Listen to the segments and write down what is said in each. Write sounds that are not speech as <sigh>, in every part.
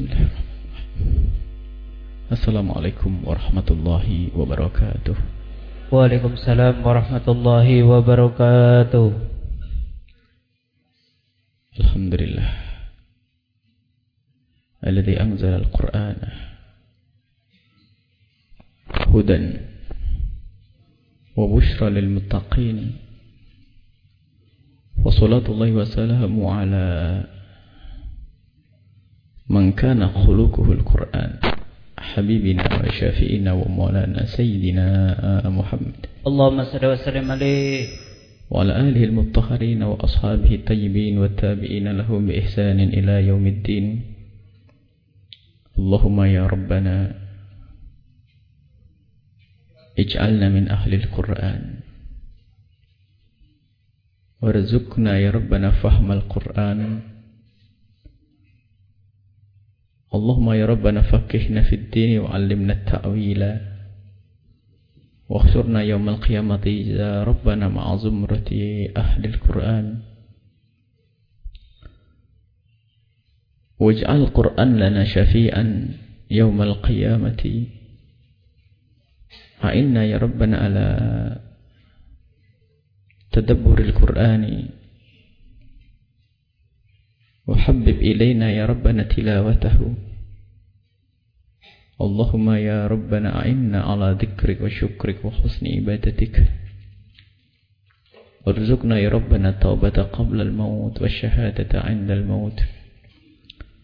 Bismillahirrahmanirrahim. Assalamualaikum warahmatullahi wabarakatuh. Waalaikumsalam warahmatullahi wabarakatuh. Alhamdulillah. Alladhi anzala al-Qur'ana hudan wa bushra lil muttaqin. Wa salatullahi wa salamu ala من كان خلقه القرآن حبيبنا وشافئنا ومولانا سيدنا محمد. اللهم صل وسلم عليه. وعلى آله المطهرين وأصحابه الطيبين والتابعين لهم بإحسان إلى يوم الدين. اللهم يا ربنا اجعلنا من أهل القرآن. وارزقنا يا ربنا فهم القرآن. اللهم يا ربنا فقهنا في الدين وعلمنا التأويل. واخسرنا يوم القيامة يا ربنا مع زمرة أهل القرآن. واجعل القرآن لنا شفيئا يوم القيامة. أعنا يا ربنا على تدبر القرآن. وحبب إلينا يا ربنا تلاوته. اللهم يا ربنا أعنا على ذكرك وشكرك وحسن عبادتك. وارزقنا يا ربنا التوبة قبل الموت والشهادة عند الموت.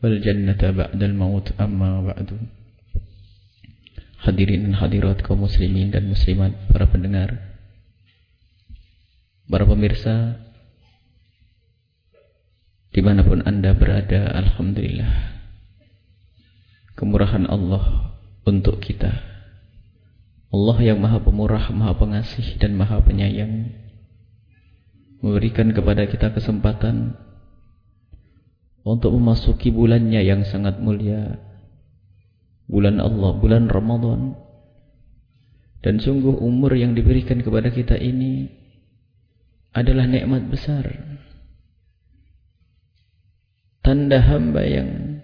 والجنة بعد الموت أما بعد. Hadirin dan hadirat kaum muslimin dan muslimat, para pendengar, para pemirsa Di mana pun anda berada, Alhamdulillah. Kemurahan Allah untuk kita. Allah yang maha pemurah, maha pengasih, dan maha penyayang. Memberikan kepada kita kesempatan untuk memasuki bulannya yang sangat mulia. Bulan Allah, bulan Ramadan. Dan sungguh umur yang diberikan kepada kita ini adalah nikmat besar tanda hamba yang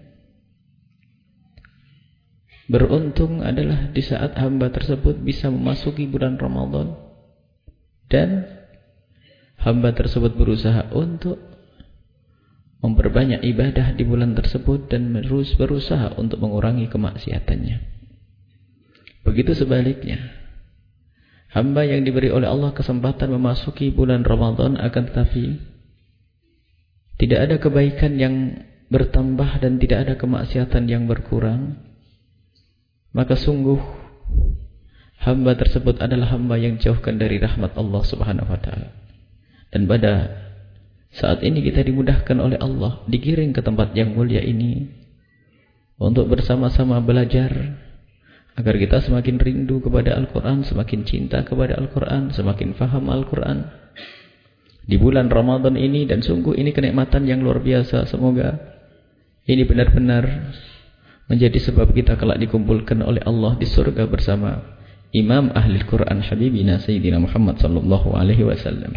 beruntung adalah di saat hamba tersebut bisa memasuki bulan Ramadan dan hamba tersebut berusaha untuk memperbanyak ibadah di bulan tersebut dan terus berusaha untuk mengurangi kemaksiatannya. Begitu sebaliknya, hamba yang diberi oleh Allah kesempatan memasuki bulan Ramadan akan tetapi tidak ada kebaikan yang bertambah dan tidak ada kemaksiatan yang berkurang. Maka sungguh hamba tersebut adalah hamba yang jauhkan dari rahmat Allah Subhanahu wa taala. Dan pada saat ini kita dimudahkan oleh Allah digiring ke tempat yang mulia ini untuk bersama-sama belajar agar kita semakin rindu kepada Al-Qur'an, semakin cinta kepada Al-Qur'an, semakin faham Al-Qur'an di bulan Ramadan ini dan sungguh ini kenikmatan yang luar biasa. Semoga ini benar-benar menjadi sebab kita kelak dikumpulkan oleh Allah di surga bersama Imam Ahli Quran Habibina Sayyidina Muhammad sallallahu alaihi wasallam.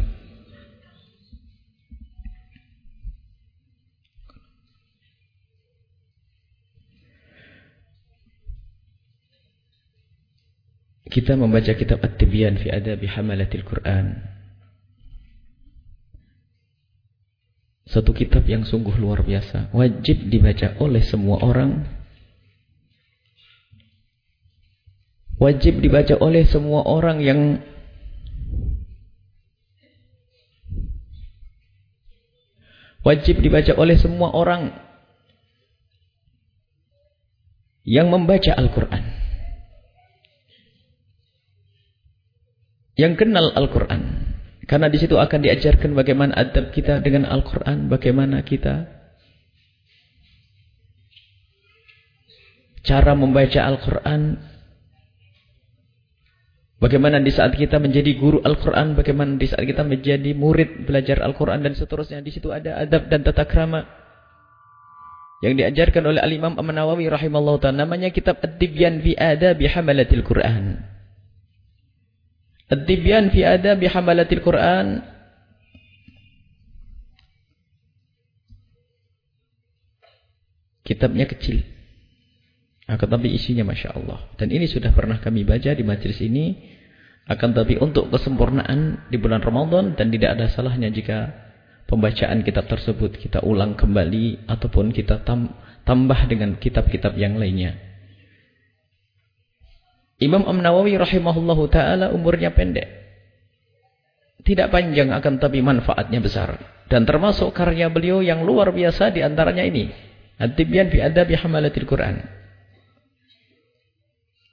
Kita membaca kitab At-Tibyan fi Adabi Hamalatil Quran Satu kitab yang sungguh luar biasa. Wajib dibaca oleh semua orang. Wajib dibaca oleh semua orang yang Wajib dibaca oleh semua orang yang membaca Al-Quran. Yang kenal Al-Quran. Karena di situ akan diajarkan bagaimana adab kita dengan Al-Quran, bagaimana kita cara membaca Al-Quran, bagaimana di saat kita menjadi guru Al-Quran, bagaimana di saat kita menjadi murid belajar Al-Quran dan seterusnya. Di situ ada adab dan tata krama yang diajarkan oleh Al-Imam Am-Nawawi rahimahullah. Namanya kitab Ad-Dibyan fi Adabi Hamalatil Quran. Ad-Dibyan fi adabi hamalatil Quran Kitabnya kecil Akan tapi isinya Masya Allah. Dan ini sudah pernah kami baca di majelis ini. Akan tapi untuk kesempurnaan di bulan Ramadan. Dan tidak ada salahnya jika pembacaan kitab tersebut kita ulang kembali. Ataupun kita tambah dengan kitab-kitab yang lainnya. Imam Am Nawawi rahimahullahu ta'ala umurnya pendek. Tidak panjang akan tapi manfaatnya besar. Dan termasuk karya beliau yang luar biasa di antaranya ini. At-Tibyan fi adabi hamalatil Quran.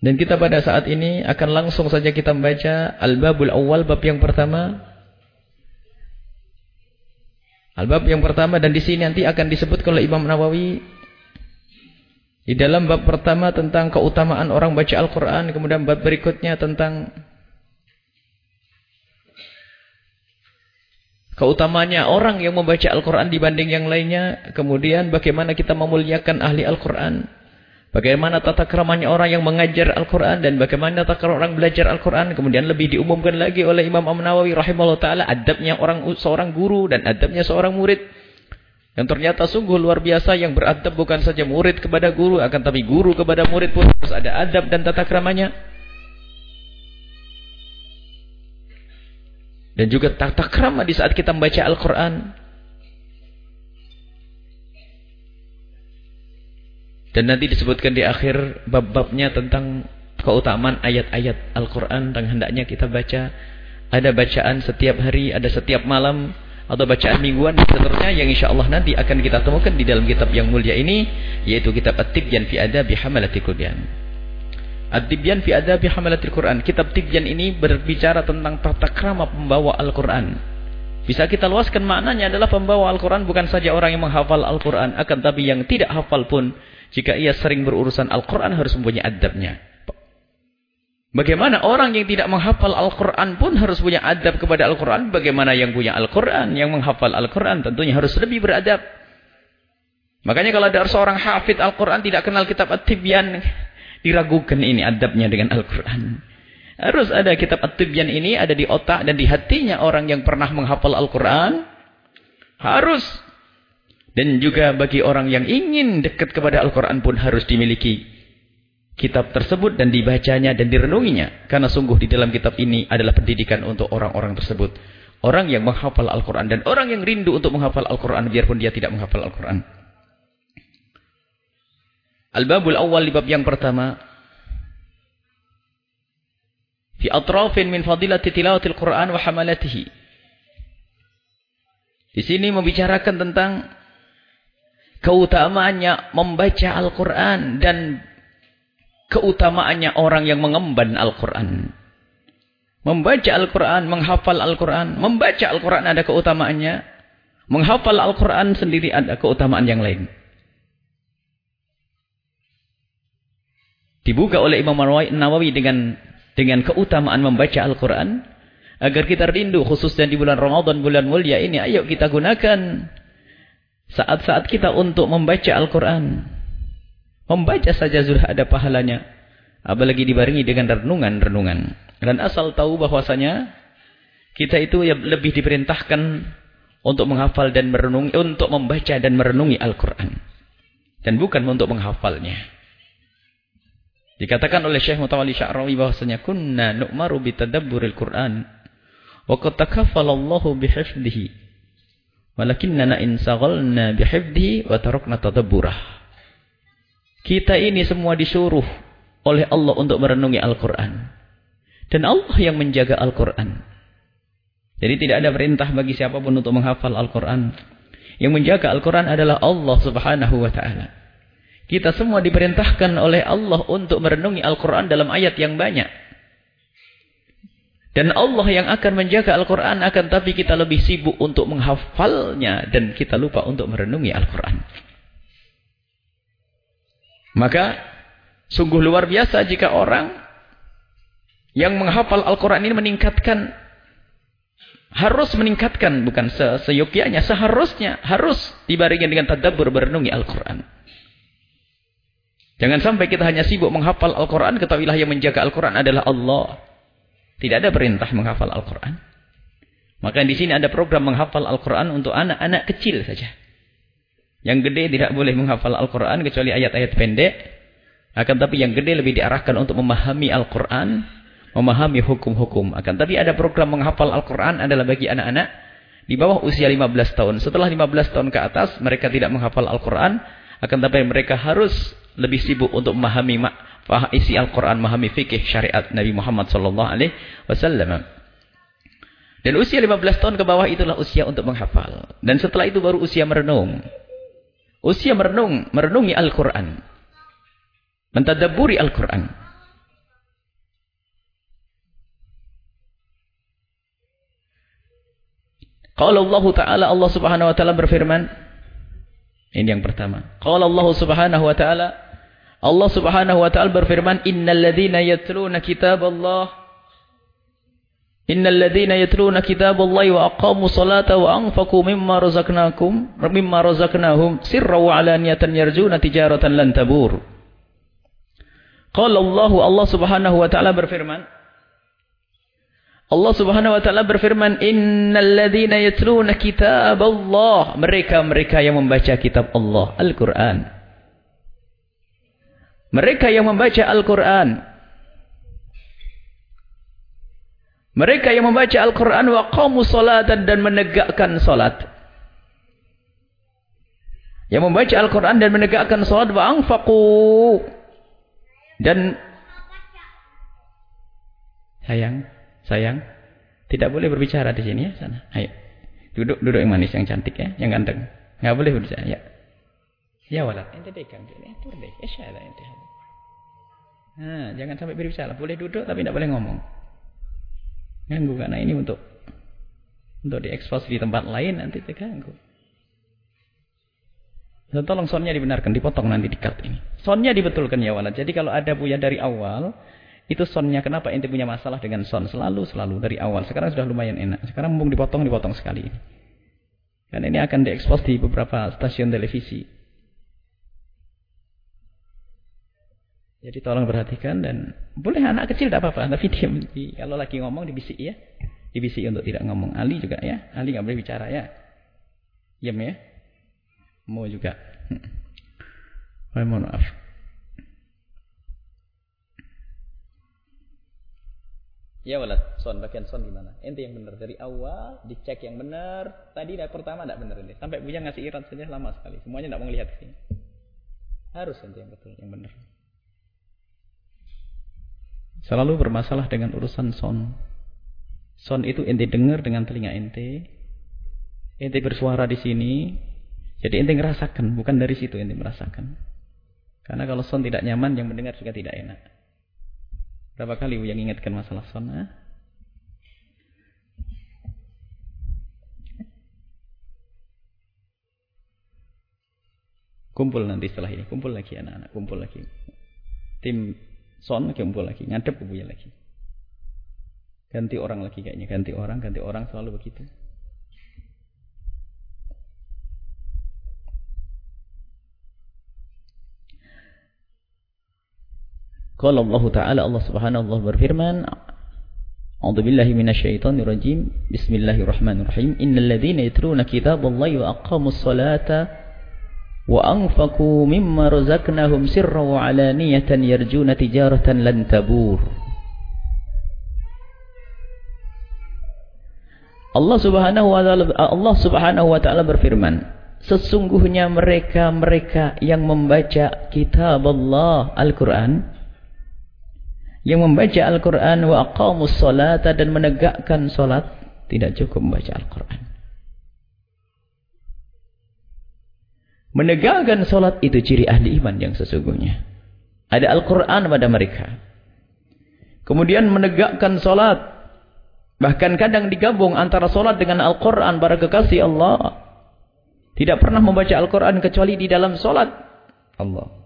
Dan kita pada saat ini akan langsung saja kita membaca Al-Babul Awal, bab yang pertama. Al-Bab yang pertama dan di sini nanti akan disebut oleh Imam Nawawi di dalam bab pertama tentang keutamaan orang baca Al-Quran. Kemudian bab berikutnya tentang keutamanya orang yang membaca Al-Quran dibanding yang lainnya. Kemudian bagaimana kita memuliakan ahli Al-Quran. Bagaimana tata keramanya orang yang mengajar Al-Quran dan bagaimana tata kerama orang belajar Al-Quran. Kemudian lebih diumumkan lagi oleh Imam Am Nawawi rahimahullah ta'ala adabnya orang seorang guru dan adabnya seorang murid. Yang ternyata sungguh luar biasa yang beradab bukan saja murid kepada guru akan tapi guru kepada murid pun harus ada adab dan tata keramanya. Dan juga tata kerama di saat kita membaca Al-Quran. Dan nanti disebutkan di akhir bab-babnya tentang keutamaan ayat-ayat Al-Quran dan hendaknya kita baca. Ada bacaan setiap hari, ada setiap malam, atau bacaan mingguan dan seterusnya yang insya Allah nanti akan kita temukan di dalam kitab yang mulia ini, yaitu kitab At-Tibyan fi Adabi Hamalatil Quran. At-Tibyan fi Adabi Hamalatil Quran. Kitab Tibyan ini berbicara tentang tata krama pembawa Al-Quran. Bisa kita luaskan maknanya adalah pembawa Al-Quran bukan saja orang yang menghafal Al-Quran, akan tapi yang tidak hafal pun jika ia sering berurusan Al-Quran harus mempunyai adabnya. Bagaimana orang yang tidak menghafal Al-Quran pun harus punya adab kepada Al-Quran. Bagaimana yang punya Al-Quran, yang menghafal Al-Quran tentunya harus lebih beradab. Makanya kalau ada seorang hafid Al-Quran tidak kenal kitab At-Tibyan. Diragukan ini adabnya dengan Al-Quran. Harus ada kitab At-Tibyan ini ada di otak dan di hatinya orang yang pernah menghafal Al-Quran. Harus dan juga bagi orang yang ingin dekat kepada Al-Quran pun harus dimiliki kitab tersebut dan dibacanya dan direnunginya. Karena sungguh di dalam kitab ini adalah pendidikan untuk orang-orang tersebut. Orang yang menghafal Al-Quran dan orang yang rindu untuk menghafal Al-Quran biarpun dia tidak menghafal Al-Quran. Al-Babul awal di bab yang pertama. Fi atrafin min fadilati tilawatil Quran wa hamalatihi. Di sini membicarakan tentang keutamaannya membaca Al-Quran dan keutamaannya orang yang mengemban Al-Quran. Membaca Al-Quran, menghafal Al-Quran. Membaca Al-Quran ada keutamaannya. Menghafal Al-Quran sendiri ada keutamaan yang lain. Dibuka oleh Imam Nawawi dengan dengan keutamaan membaca Al-Quran. Agar kita rindu khususnya di bulan Ramadan, bulan mulia ini. Ayo kita gunakan saat-saat kita untuk membaca Al-Quran. Membaca saja sudah ada pahalanya. Apalagi dibarengi dengan renungan-renungan. Dan asal tahu bahwasanya kita itu ya lebih diperintahkan untuk menghafal dan merenungi, untuk membaca dan merenungi Al-Quran. Dan bukan untuk menghafalnya. Dikatakan oleh Syekh Mutawali Sya'rawi bahwasanya kunna nu'maru bitadabburil Quran wa qad takaffalallahu bihifdhihi Walakinnana insaghalna bihifdhi wa tarakna tadabburah. Kita ini semua disuruh oleh Allah untuk merenungi Al-Quran. Dan Allah yang menjaga Al-Quran. Jadi tidak ada perintah bagi siapa pun untuk menghafal Al-Quran. Yang menjaga Al-Quran adalah Allah subhanahu wa ta'ala. Kita semua diperintahkan oleh Allah untuk merenungi Al-Quran dalam ayat yang banyak. Dan Allah yang akan menjaga Al-Quran akan tapi kita lebih sibuk untuk menghafalnya dan kita lupa untuk merenungi Al-Quran. Maka sungguh luar biasa jika orang yang menghafal Al-Quran ini meningkatkan harus meningkatkan bukan se seyogyanya seharusnya harus dibarengi dengan tadabbur merenungi Al-Quran. Jangan sampai kita hanya sibuk menghafal Al-Quran ketahuilah yang menjaga Al-Quran adalah Allah. Tidak ada perintah menghafal Al-Quran. Maka di sini ada program menghafal Al-Quran untuk anak-anak kecil saja. Yang gede tidak boleh menghafal Al-Quran kecuali ayat-ayat pendek. Akan tapi yang gede lebih diarahkan untuk memahami Al-Quran, memahami hukum-hukum. Akan tapi ada program menghafal Al-Quran adalah bagi anak-anak di bawah usia 15 tahun. Setelah 15 tahun ke atas, mereka tidak menghafal Al-Quran. Akan tapi mereka harus lebih sibuk untuk memahami isi Al-Quran, memahami fikih syariat Nabi Muhammad SAW. Dan usia 15 tahun ke bawah itulah usia untuk menghafal. Dan setelah itu baru usia merenung. Usia merenung, merenungi Al-Quran. Mentadaburi Al-Quran. Kalau Allah Ta'ala, Allah Subhanahu Wa Ta'ala berfirman. Ini yang pertama. Kalau Allah Subhanahu Wa Ta'ala. Allah Subhanahu Wa Ta'ala berfirman. Innal ladhina yatluna kitab Allah. Innal ladhina yatluna kitab Allah wa aqamu salata wa anfaqu mimma razaqnakum mimma razaqnahum sirra wa alaniyatan yarjuna tijaratan lan tabur. Qala Allah Allah Subhanahu Allah Subhanahu wa taala berfirman innal ladzina yatluna kitab Allah mereka-mereka yang membaca kitab Allah Al-Qur'an. Mereka yang membaca Al-Qur'an Mereka yang membaca Al-Qur'an wa qamu salatan dan menegakkan salat Yang membaca Al-Qur'an dan menegakkan salat wa anfaqu dan sayang, sayang, tidak boleh berbicara di sini ya sana. Ayo. Duduk duduk yang manis, yang cantik ya, yang ganteng. Enggak boleh berbicara ya. Ya walad, ente pegang ini, atur deh. Isyada ente. Nah, jangan sampai berbicara. Boleh duduk tapi tidak boleh ngomong. Ganggu karena ini untuk untuk diekspos di tempat lain nanti terganggu. Tolong sonnya dibenarkan, dipotong nanti di cut ini. Sonnya dibetulkan ya walad. Jadi kalau ada punya dari awal, itu sonnya kenapa ente punya masalah dengan son selalu selalu dari awal. Sekarang sudah lumayan enak. Sekarang mumpung dipotong dipotong sekali. Karena ini akan diekspos di beberapa stasiun televisi. Jadi tolong perhatikan dan boleh anak kecil tidak apa-apa, tapi dia kalau lagi ngomong dibisik ya, dibisik untuk tidak ngomong. Ali juga ya, Ali nggak boleh bicara ya, diam ya. Mau juga. Hmm. Mohon maaf. Ya walad, son bagian son gimana? Ente yang benar dari awal dicek yang benar. Tadi dari pertama tidak benar ini. Sampai punya ngasih irat saja lama sekali. Semuanya tidak mau lihat sini. Harus ente yang betul, yang benar. Selalu bermasalah dengan urusan son. Son itu ente dengar dengan telinga ente. Ente bersuara di sini, jadi ente ngerasakan, bukan dari situ ente merasakan. Karena kalau son tidak nyaman, yang mendengar juga tidak enak. Berapa kali yang ingatkan masalah son? Eh? Kumpul nanti setelah ini, kumpul lagi anak-anak, kumpul lagi. Tim son kumpul lagi, ngadep ke lagi. Ganti orang lagi kayaknya, ganti orang, ganti orang selalu begitu. Qala Allah Ta'ala Allah Subhanahu wa berfirman A'udzu billahi minasyaitonir rajim Bismillahirrahmanirrahim Innal ladzina yatluna kitaballahi wa aqamus sirran wa alaniyatan yarjuna tijaratan lan tabur Allah Subhanahu wa taala Allah Subhanahu wa taala berfirman Sesungguhnya mereka-mereka yang membaca kitab Allah Al-Quran yang membaca Al-Quran wa aqamus salata dan menegakkan salat tidak cukup membaca Al-Quran. Menegakkan salat itu ciri ahli iman yang sesungguhnya. Ada Al-Quran pada mereka. Kemudian menegakkan salat. Bahkan kadang digabung antara salat dengan Al-Quran para kekasih Allah. Tidak pernah membaca Al-Quran kecuali di dalam salat. Allah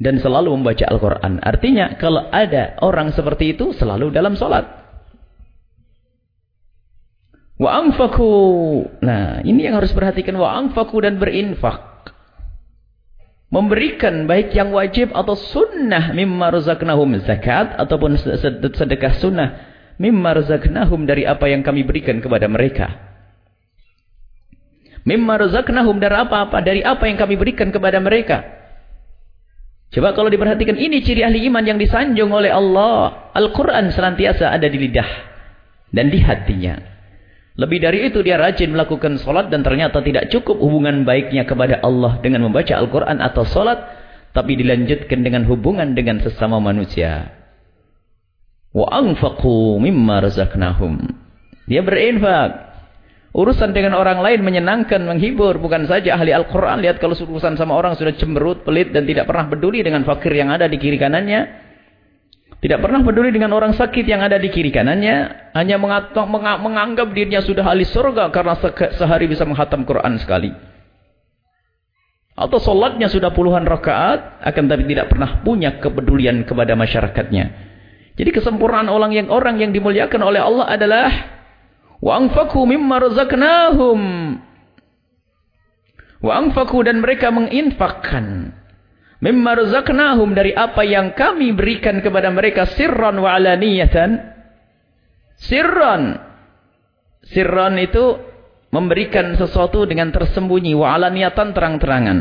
dan selalu membaca Al-Quran. Artinya kalau ada orang seperti itu selalu dalam sholat. Wa anfaku. Nah ini yang harus perhatikan. Wa anfaku dan berinfak. Memberikan baik yang wajib atau sunnah mimma razaqnahum zakat ataupun sedekah sunnah mimma razaqnahum dari apa yang kami berikan kepada mereka. Mimma razaqnahum dari apa-apa dari apa yang kami berikan kepada mereka. Coba kalau diperhatikan ini ciri ahli iman yang disanjung oleh Allah. Al-Quran senantiasa ada di lidah dan di hatinya. Lebih dari itu dia rajin melakukan solat dan ternyata tidak cukup hubungan baiknya kepada Allah dengan membaca Al-Quran atau solat. Tapi dilanjutkan dengan hubungan dengan sesama manusia. Wa mimma razaqnahum. Dia berinfak Urusan dengan orang lain menyenangkan, menghibur. Bukan saja ahli Al-Quran. Lihat kalau urusan sama orang sudah cemberut, pelit dan tidak pernah peduli dengan fakir yang ada di kiri kanannya. Tidak pernah peduli dengan orang sakit yang ada di kiri kanannya. Hanya menganggap dirinya sudah ahli surga karena sehari bisa menghatam Quran sekali. Atau solatnya sudah puluhan rakaat, akan tapi tidak pernah punya kepedulian kepada masyarakatnya. Jadi kesempurnaan orang yang orang yang dimuliakan oleh Allah adalah Wa anfaku mimma razaqnahum. Wa anfaku dan mereka menginfakkan. Mimma razaqnahum dari apa yang kami berikan kepada mereka sirran wa alaniyatan. Sirran. Sirran itu memberikan sesuatu dengan tersembunyi. Wa alaniyatan terang-terangan.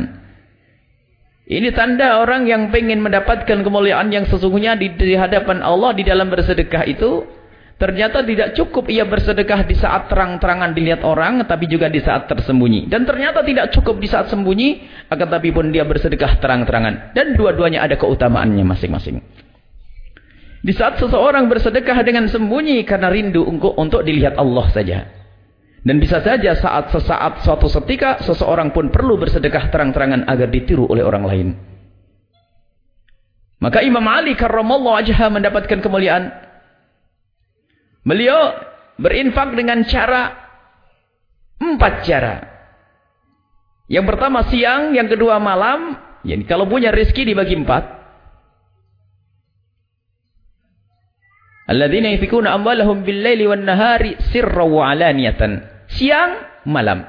Ini tanda orang yang ingin mendapatkan kemuliaan yang sesungguhnya di, di hadapan Allah di dalam bersedekah itu Ternyata tidak cukup ia bersedekah di saat terang-terangan dilihat orang, tapi juga di saat tersembunyi. Dan ternyata tidak cukup di saat sembunyi, akan tapi pun dia bersedekah terang-terangan. Dan dua-duanya ada keutamaannya masing-masing. Di saat seseorang bersedekah dengan sembunyi karena rindu untuk, untuk dilihat Allah saja. Dan bisa saja saat sesaat suatu setika seseorang pun perlu bersedekah terang-terangan agar ditiru oleh orang lain. Maka Imam Ali karramallahu wajhah mendapatkan kemuliaan Beliau berinfak dengan cara empat cara. Yang pertama siang, yang kedua malam. Jadi kalau punya rezeki dibagi empat. Alladzina yunfikuna amwalahum bil-laili wan-nahari sirra wa. Siang, malam.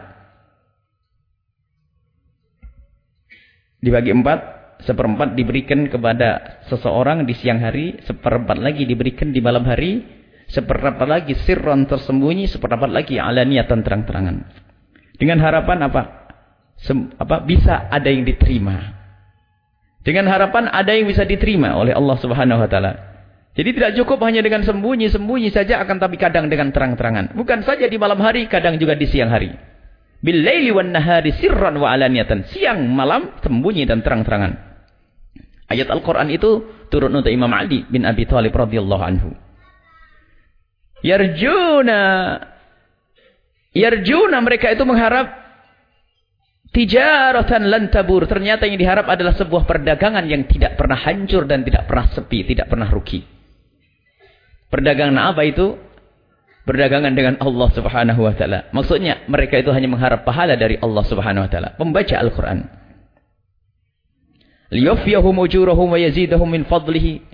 Dibagi empat, seperempat diberikan kepada seseorang di siang hari, seperempat lagi diberikan di malam hari, seperempat lagi sirron tersembunyi, seperempat lagi alaniatan terang-terangan. Dengan harapan apa? Sem apa? Bisa ada yang diterima. Dengan harapan ada yang bisa diterima oleh Allah Subhanahu wa taala. Jadi tidak cukup hanya dengan sembunyi-sembunyi saja akan tapi kadang dengan terang-terangan. Bukan saja di malam hari, kadang juga di siang hari. Billaili wan nahari sirran wa alaniyatan. Siang malam sembunyi dan terang-terangan. Ayat Al-Qur'an itu turun untuk Imam Ali bin Abi Thalib radhiyallahu anhu. Yarjuna. Yarjuna mereka itu mengharap tijaratan lantabur. Ternyata yang diharap adalah sebuah perdagangan yang tidak pernah hancur dan tidak pernah sepi, tidak pernah rugi. Perdagangan apa itu? Perdagangan dengan Allah Subhanahu wa taala. Maksudnya mereka itu hanya mengharap pahala dari Allah Subhanahu wa taala, membaca Al-Qur'an. Liyufiyahum ujurahum wa yazidahum min fadlihi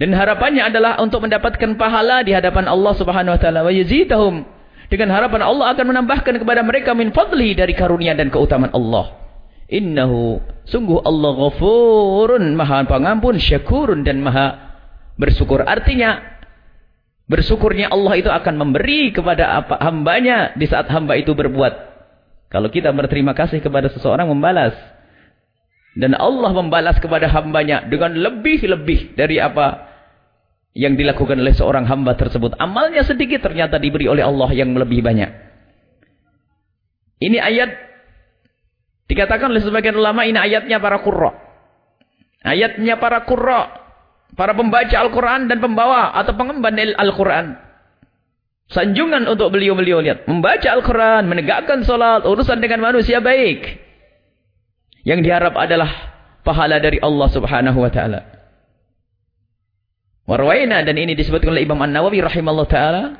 dan harapannya adalah untuk mendapatkan pahala di hadapan Allah Subhanahu wa taala wa yazidahum. Dengan harapan Allah akan menambahkan kepada mereka min fadli dari karunia dan keutamaan Allah. Innahu sungguh Allah ghafurun maha pengampun, syakurun dan maha bersyukur. Artinya bersyukurnya Allah itu akan memberi kepada apa hambanya di saat hamba itu berbuat. Kalau kita berterima kasih kepada seseorang membalas. Dan Allah membalas kepada hambanya dengan lebih-lebih dari apa yang dilakukan oleh seorang hamba tersebut. Amalnya sedikit ternyata diberi oleh Allah yang lebih banyak. Ini ayat dikatakan oleh sebagian ulama ini ayatnya para qurra. Ayatnya para qurra, para pembaca Al-Qur'an dan pembawa atau pengemban Al-Qur'an. Sanjungan untuk beliau-beliau lihat, membaca Al-Qur'an, menegakkan salat, urusan dengan manusia baik. Yang diharap adalah pahala dari Allah Subhanahu wa taala. Warwaina dan ini disebutkan oleh Imam An-Nawawi rahimallahu taala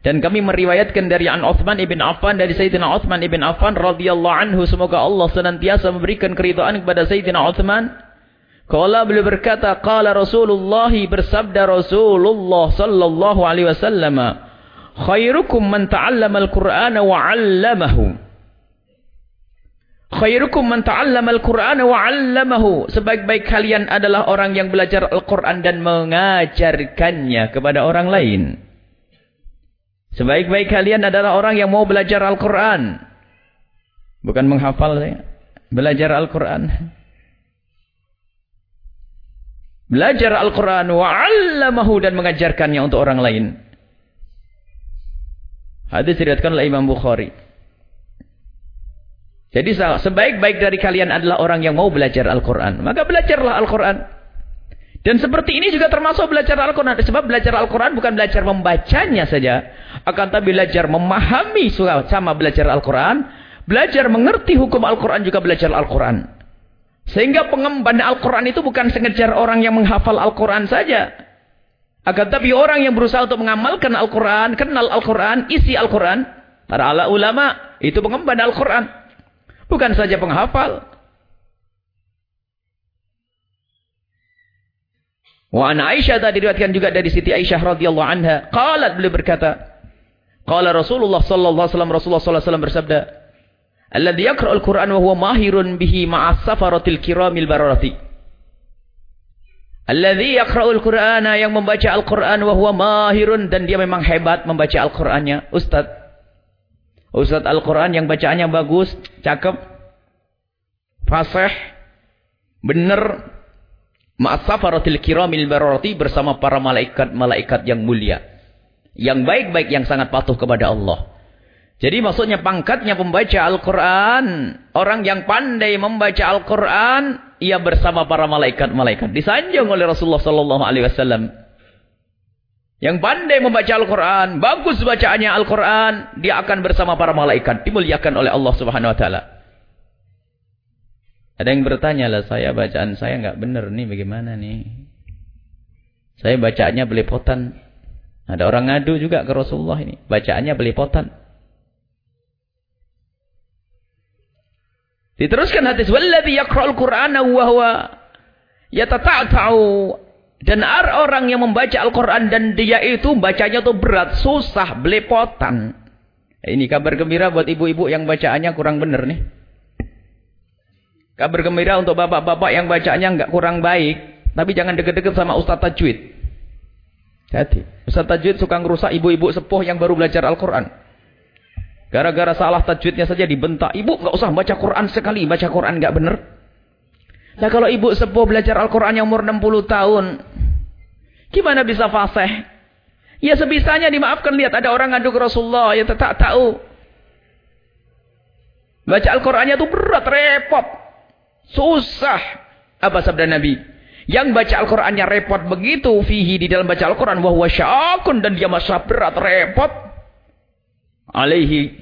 dan kami meriwayatkan dari An Uthman ibn Affan dari Sayyidina Uthman ibn Affan radhiyallahu anhu semoga Allah senantiasa memberikan keridhaan kepada Sayyidina Uthman. Kala beliau berkata qala Rasulullah bersabda Rasulullah sallallahu alaihi wasallam khairukum man ta'allama al-Qur'ana wa 'allamahu Khairukum man ta'allama al-Qur'ana wa 'allamahu. Sebaik-baik kalian adalah orang yang belajar Al-Qur'an dan mengajarkannya kepada orang lain. Sebaik-baik kalian adalah orang yang mau belajar Al-Qur'an. Bukan menghafal. Belajar Al-Qur'an. Belajar Al-Quran wa'allamahu dan mengajarkannya untuk orang lain. Hadis diriatkan oleh Imam Bukhari. Jadi sebaik-baik dari kalian adalah orang yang mau belajar Al-Quran. Maka belajarlah Al-Quran. Dan seperti ini juga termasuk belajar Al-Quran. Sebab belajar Al-Quran bukan belajar membacanya saja. Akan tapi belajar memahami sama belajar Al-Quran. Belajar mengerti hukum Al-Quran juga belajar Al-Quran. Sehingga pengemban Al-Quran itu bukan sengejar orang yang menghafal Al-Quran saja. Akan tapi orang yang berusaha untuk mengamalkan Al-Quran, kenal Al-Quran, isi Al-Quran. Para ala ulama, itu pengemban Al-Quran. Bukan saja penghafal. Wa an Aisyah tadi diriwayatkan juga dari Siti Aisyah radhiyallahu anha, qalat beliau berkata, qala Rasulullah sallallahu alaihi wasallam Rasulullah sallallahu alaihi wasallam bersabda, Alladhi yaqra'ul Qur'an wa huwa mahirun bihi ma'as safaratil kiramil bararati. Alladhi yaqra'ul Qur'ana yang membaca Al-Qur'an wa huwa mahirun dan dia memang hebat membaca Al-Qur'annya. Ustaz. Ustaz Al-Qur'an yang bacaannya bagus, cakep, fasih, benar. Ma'as safaratil kiramil bararati bersama para malaikat-malaikat yang mulia. Yang baik-baik yang sangat patuh kepada Allah. Jadi maksudnya pangkatnya pembaca Al-Quran. Orang yang pandai membaca Al-Quran. Ia bersama para malaikat-malaikat. Disanjung oleh Rasulullah Sallallahu Alaihi Wasallam. Yang pandai membaca Al-Quran. Bagus bacaannya Al-Quran. Dia akan bersama para malaikat. Dimuliakan oleh Allah Subhanahu Wa Taala. Ada yang bertanya lah. Saya bacaan saya nggak benar nih. Bagaimana nih? Saya bacaannya belepotan. Ada orang ngadu juga ke Rasulullah ini. Bacaannya belepotan. Diteruskan hadis walladzi yaqra'ul Qur'ana wa huwa yatata'u dan orang yang membaca Al-Qur'an dan dia itu bacanya tuh berat, susah, belepotan. Ini kabar gembira buat ibu-ibu yang bacaannya kurang benar nih. Kabar gembira untuk bapak-bapak yang bacaannya enggak kurang baik, tapi jangan deket-deket sama ustaz tajwid. Hati. Ustaz tajwid suka ngerusak ibu-ibu sepuh yang baru belajar Al-Qur'an. Gara-gara salah tajwidnya saja dibentak. Ibu nggak usah baca Quran sekali. Baca Quran nggak benar. Nah kalau ibu sepuh belajar Al-Quran yang umur 60 tahun. Gimana bisa fasih? Ya sebisanya dimaafkan. Lihat ada orang ngadu Rasulullah. Ya tak tahu. Baca Al-Qurannya itu berat, repot. Susah. Apa sabda Nabi? Yang baca Al-Qurannya repot begitu. Fihi di dalam baca Al-Quran. Wahwa syakun. Dan dia masa berat, repot alaihi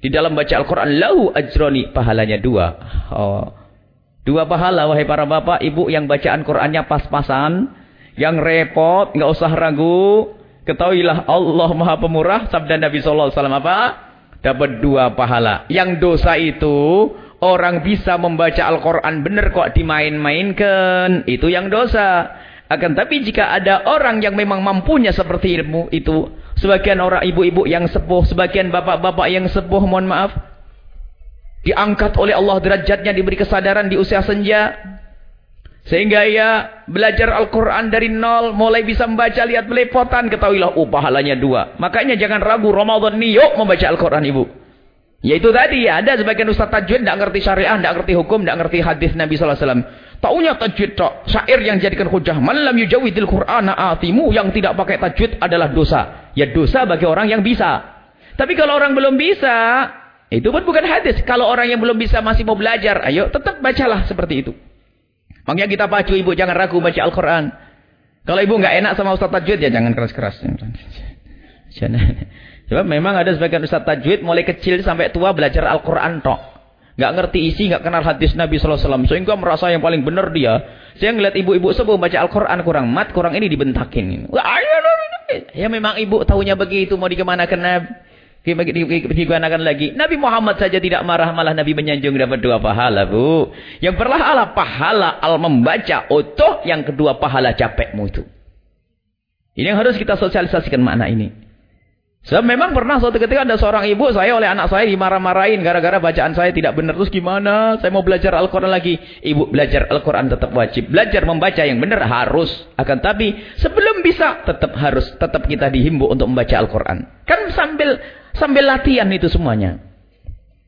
di dalam baca Al-Quran lahu ajroni pahalanya dua oh. Dua pahala wahai para bapak ibu yang bacaan Qurannya pas-pasan yang repot nggak usah ragu. Ketahuilah Allah maha pemurah sabda Nabi SAW apa? Dapat dua pahala. Yang dosa itu orang bisa membaca Al-Quran benar kok dimain-mainkan. Itu yang dosa. Akan tapi jika ada orang yang memang mampunya seperti ilmu itu Sebagian orang ibu-ibu yang sepuh, sebagian bapak-bapak yang sepuh, mohon maaf. Diangkat oleh Allah derajatnya, diberi kesadaran di usia senja. Sehingga ia belajar Al-Quran dari nol, mulai bisa membaca, lihat belepotan, ketahuilah, oh pahalanya dua. Makanya jangan ragu, Ramadan ini yuk membaca Al-Quran ibu. Yaitu tadi, ada sebagian ustaz tajwid, tidak ngerti syariah, tidak ngerti hukum, tidak ngerti hadis Nabi SAW. Taunya tajwid tok. Syair yang jadikan hujah. Malam yujawidil Qur'ana atimu. Yang tidak pakai tajwid adalah dosa. Ya dosa bagi orang yang bisa. Tapi kalau orang belum bisa. Itu pun bukan hadis. Kalau orang yang belum bisa masih mau belajar. Ayo tetap bacalah seperti itu. Makanya kita pacu ibu. Jangan ragu baca Al-Quran. Kalau ibu nggak enak sama Ustaz Tajwid. Ya jangan keras-keras. Sebab memang ada sebagian Ustaz Tajwid. Mulai kecil sampai tua belajar Al-Quran tok nggak ngerti isi, nggak kenal hadis Nabi Sallallahu Alaihi Wasallam, sehingga merasa yang paling benar dia. Saya ngeliat ibu-ibu sepuh baca Al-Quran kurang mat, kurang ini dibentakin. Ya memang ibu tahunya begitu, mau dikemanakan Nabi? Digunakan lagi. Nabi Muhammad saja tidak marah, malah Nabi menyanjung dapat dua pahala, Bu. Yang pertama pahala al membaca utuh, yang kedua pahala capekmu itu. Ini yang harus kita sosialisasikan makna ini. Sebab memang pernah suatu ketika ada seorang ibu, saya oleh anak saya dimarah-marahin gara-gara bacaan saya tidak benar. Terus gimana? Saya mau belajar Al-Quran lagi. Ibu, belajar Al-Quran tetap wajib. Belajar membaca yang benar harus. Akan tapi sebelum bisa, tetap harus. Tetap kita dihimbau untuk membaca Al-Quran. Kan sambil sambil latihan itu semuanya.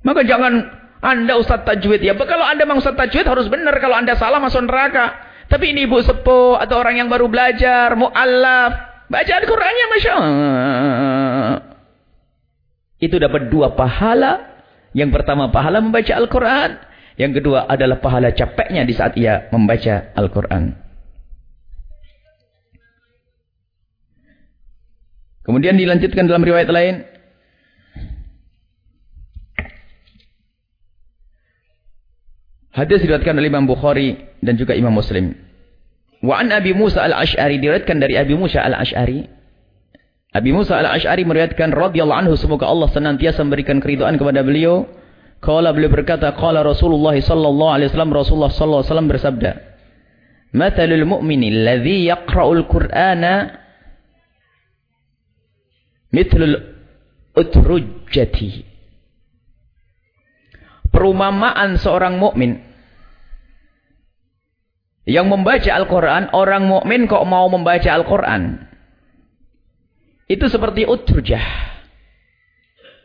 Maka jangan anda Ustaz Tajwid ya. Kalau anda memang Ustaz Tajwid harus benar. Kalau anda salah masuk neraka. Tapi ini ibu sepuh atau orang yang baru belajar, mu'allaf. Baca Al-Qurannya Masya Allah. Itu dapat dua pahala. Yang pertama pahala membaca Al-Quran. Yang kedua adalah pahala capeknya di saat ia membaca Al-Quran. Kemudian dilanjutkan dalam riwayat lain. Hadis diriwayatkan oleh Imam Bukhari dan juga Imam Muslim. Wa an Abi Musa al-Ash'ari diriwayatkan dari Abi Musa al-Ash'ari. Abi Musa al-Ash'ari meriwayatkan radhiyallahu anhu semoga Allah senantiasa memberikan keridhaan kepada beliau. Qala beliau berkata qala Rasulullah sallallahu alaihi wasallam Rasulullah sallallahu alaihi wasallam bersabda. Mathalul mu'mini alladhi yaqra'ul Qur'ana mithlul utrujjati perumpamaan seorang mukmin yang membaca Al-Quran, orang mukmin kok mau membaca Al-Quran? Itu seperti utrujah.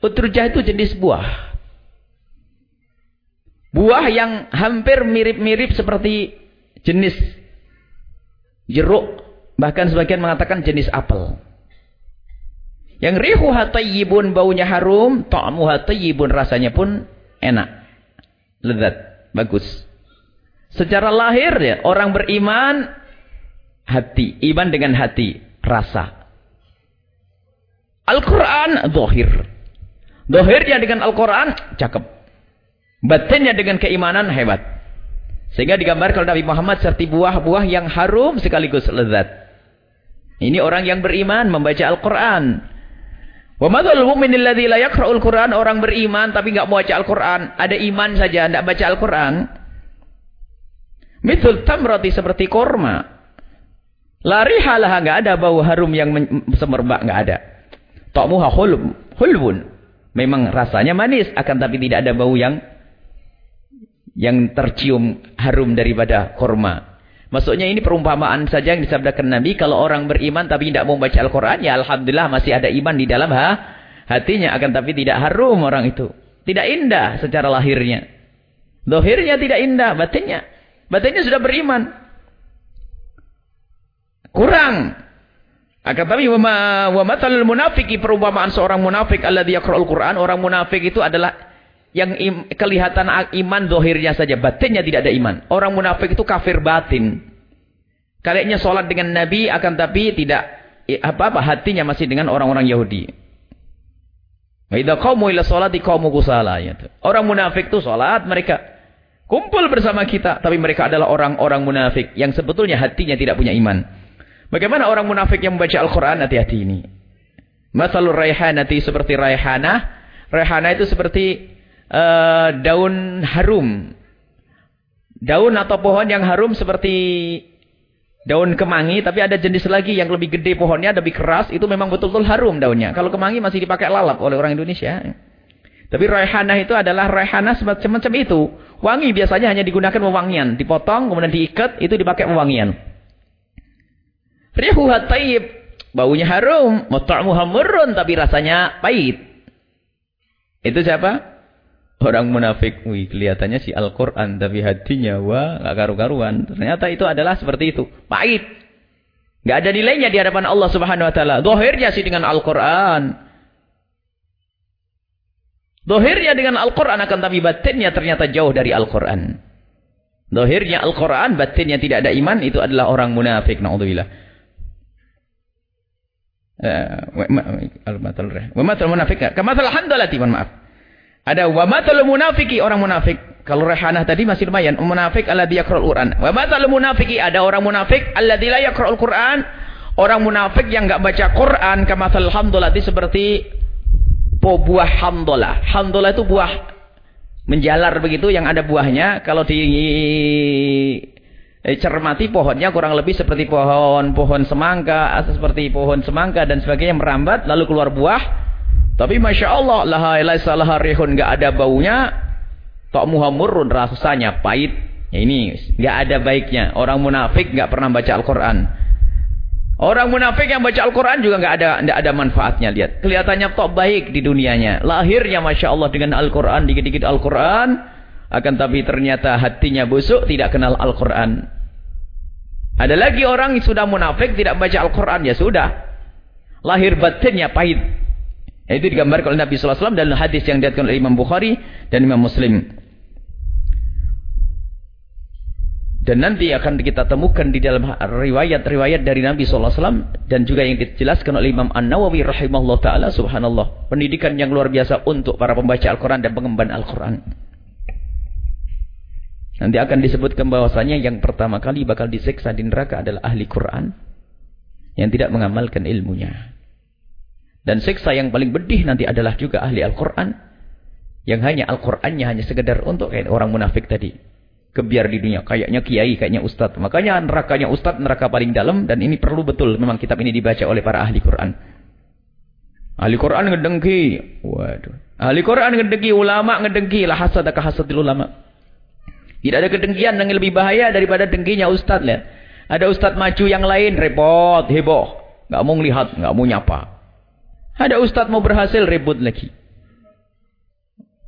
Utrujah itu jenis buah. Buah yang hampir mirip-mirip seperti jenis jeruk. Bahkan sebagian mengatakan jenis apel. Yang rihuha tayyibun baunya harum, ta'muha tayyibun rasanya pun enak lezat, bagus. Secara lahir ya, orang beriman hati, iman dengan hati, rasa. Al-Quran, dohir. Dohirnya dengan Al-Quran, cakep. Batinnya dengan keimanan, hebat. Sehingga digambarkan Nabi Muhammad seperti buah-buah yang harum sekaligus lezat. Ini orang yang beriman membaca Al-Quran. Wa madhal mu'min alladhi la yaqra'ul Qur'an orang beriman tapi enggak baca Al-Qur'an, ada iman saja enggak baca Al-Qur'an. Mithul tamrati seperti korma. Lari halah enggak ada bau harum yang semerbak enggak ada. Ta'muha khulb, hulbun. Memang rasanya manis akan tapi tidak ada bau yang yang tercium harum daripada korma. Maksudnya ini perumpamaan saja yang disabdakan Nabi. Kalau orang beriman tapi tidak mau baca Al-Quran. Ya Alhamdulillah masih ada iman di dalam ha? hatinya. Akan tapi tidak harum orang itu. Tidak indah secara lahirnya. Dohirnya tidak indah. Batinnya. Batinnya sudah beriman. Kurang. Akan tapi wa matalul munafiki perumpamaan seorang munafik alladzi yaqra'ul Quran. Orang munafik itu adalah yang im, kelihatan iman dohirnya saja. Batinnya tidak ada iman. Orang munafik itu kafir batin. Kaliannya sholat dengan Nabi akan tapi tidak apa-apa hatinya masih dengan orang-orang Yahudi. Idza qamu ila sholati qamu kusala ya. Orang munafik itu sholat mereka kumpul bersama kita tapi mereka adalah orang-orang munafik yang sebetulnya hatinya tidak punya iman. Bagaimana orang munafik yang membaca Al-Qur'an hati-hati ini? Masalul raihanati seperti raihanah. Raihanah itu seperti uh, daun harum. Daun atau pohon yang harum seperti daun kemangi, tapi ada jenis lagi yang lebih gede pohonnya, lebih keras, itu memang betul-betul harum daunnya. Kalau kemangi masih dipakai lalap oleh orang Indonesia. Tapi raihanah itu adalah raihanah semacam itu. Wangi biasanya hanya digunakan wewangian. Dipotong, kemudian diikat, itu dipakai wewangian. Rihuha taib. Baunya harum. Mata'muha murrun, tapi rasanya pahit. Itu siapa? Orang munafik, wih kelihatannya si Al-Quran, tapi hatinya, wah gak karu-karuan. Ternyata itu adalah seperti itu. Pahit. Gak ada nilainya di hadapan Allah subhanahu wa ta'ala. Dohirnya sih dengan Al-Quran. Dohirnya dengan Al-Quran akan tapi batinnya ternyata jauh dari Al-Quran. Dohirnya Al-Quran, batinnya tidak ada iman, itu adalah orang munafik. Na'udzubillah. Wa matal munafik. Kamatal hamdalati, mohon maaf. Ada wa matal munafiki orang munafik. Kalau rehanah tadi masih lumayan. Munafik alladzi yaqra'ul Qur'an. Wa munafiki ada orang munafik alladzi la yaqra'ul Qur'an. Orang munafik yang enggak baca Quran kamathal hamdalati seperti po buah hamdalah. Hamdalah itu buah menjalar begitu yang ada buahnya. Kalau di eh, cermati pohonnya kurang lebih seperti pohon pohon semangka, seperti pohon semangka dan sebagainya merambat lalu keluar buah. Tapi Masya Allah, laha ilaisa laha rihun, gak ada baunya. Ta'muha murrun, rasanya pahit. Ya ini, gak ada baiknya. Orang munafik gak pernah baca Al-Quran. Orang munafik yang baca Al-Quran juga gak ada gak ada manfaatnya. Lihat, kelihatannya tok baik di dunianya. Lahirnya Masya Allah dengan Al-Quran, dikit-dikit Al-Quran. Akan tapi ternyata hatinya busuk, tidak kenal Al-Quran. Ada lagi orang yang sudah munafik tidak baca Al-Quran. Ya sudah. Lahir batinnya pahit. Itu digambarkan oleh Nabi SAW dalam hadis yang diatkan oleh Imam Bukhari dan Imam Muslim. Dan nanti akan kita temukan di dalam riwayat-riwayat dari Nabi SAW dan juga yang dijelaskan oleh Imam An-Nawawi rahimahullah ta'ala subhanallah. Pendidikan yang luar biasa untuk para pembaca Al-Quran dan pengemban Al-Quran. Nanti akan disebutkan bahwasanya yang pertama kali bakal diseksa di neraka adalah ahli Quran yang tidak mengamalkan ilmunya. Dan seksa yang paling bedih nanti adalah juga ahli Al-Quran yang hanya Al-Qurannya hanya sekedar untuk kayak orang munafik tadi. Kebiar di dunia. Kayaknya kiai, kayaknya ustadz. Makanya nerakanya ustadz, neraka paling dalam. Dan ini perlu betul memang kitab ini dibaca oleh para ahli Quran. Ahli Quran ngedengki. Waduh. Ahli Quran ngedengki. Ulama ngedengki. Lah hasadaka hasadil ulama. Tidak ada kedengkian yang lebih bahaya daripada dengkinya ustaz lihat. Ada ustaz maju yang lain repot, heboh. Gak mau lihat, gak mau nyapa. Ada ustaz mau berhasil ribut lagi.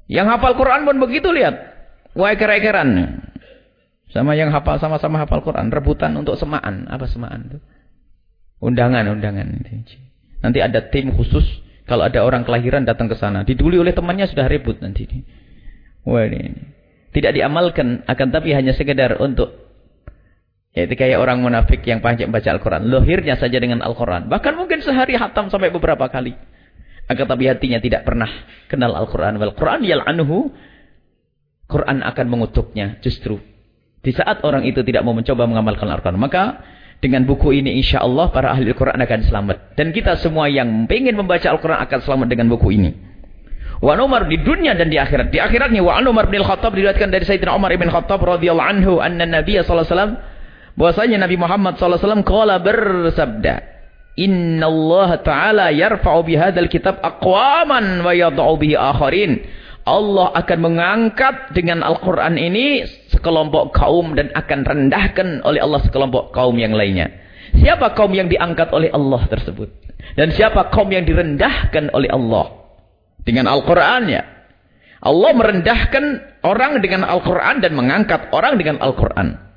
Yang hafal Quran pun begitu lihat. Wah kerekeran. Sama yang hafal sama-sama hafal Quran, rebutan untuk semaan. Apa semaan itu? Undangan, undangan. Nanti ada tim khusus kalau ada orang kelahiran datang ke sana. Diduli oleh temannya sudah ribut nanti. Wah ini tidak diamalkan akan tapi hanya sekedar untuk yaitu kayak orang munafik yang panjang baca Al-Quran. Lahirnya saja dengan Al-Quran. Bahkan mungkin sehari hatam sampai beberapa kali. Akan tapi hatinya tidak pernah kenal Al-Quran. Wal Quran yal'anuhu. Quran akan mengutuknya justru. Di saat orang itu tidak mau mencoba mengamalkan Al-Quran. Maka dengan buku ini insya Allah para ahli Al-Quran akan selamat. Dan kita semua yang ingin membaca Al-Quran akan selamat dengan buku ini. Wa Umar di dunia dan di akhirat. Di akhiratnya wa Umar bin Khattab diriwayatkan dari Sayyidina Umar bin Khattab radhiyallahu anhu anna Nabi sallallahu alaihi wasallam bahwasanya Nabi Muhammad wasallam qala bersabda Inna Allah Ta'ala yarfa'u bihadzal kitab aqwaman wa yad'u bihi akharin. Allah akan mengangkat dengan Al-Quran ini sekelompok kaum dan akan rendahkan oleh Allah sekelompok kaum yang lainnya. Siapa kaum yang diangkat oleh Allah tersebut? Dan siapa kaum yang direndahkan oleh Allah? Dengan Al-Qur'annya. Allah merendahkan orang dengan Al-Quran dan mengangkat orang dengan Al-Quran.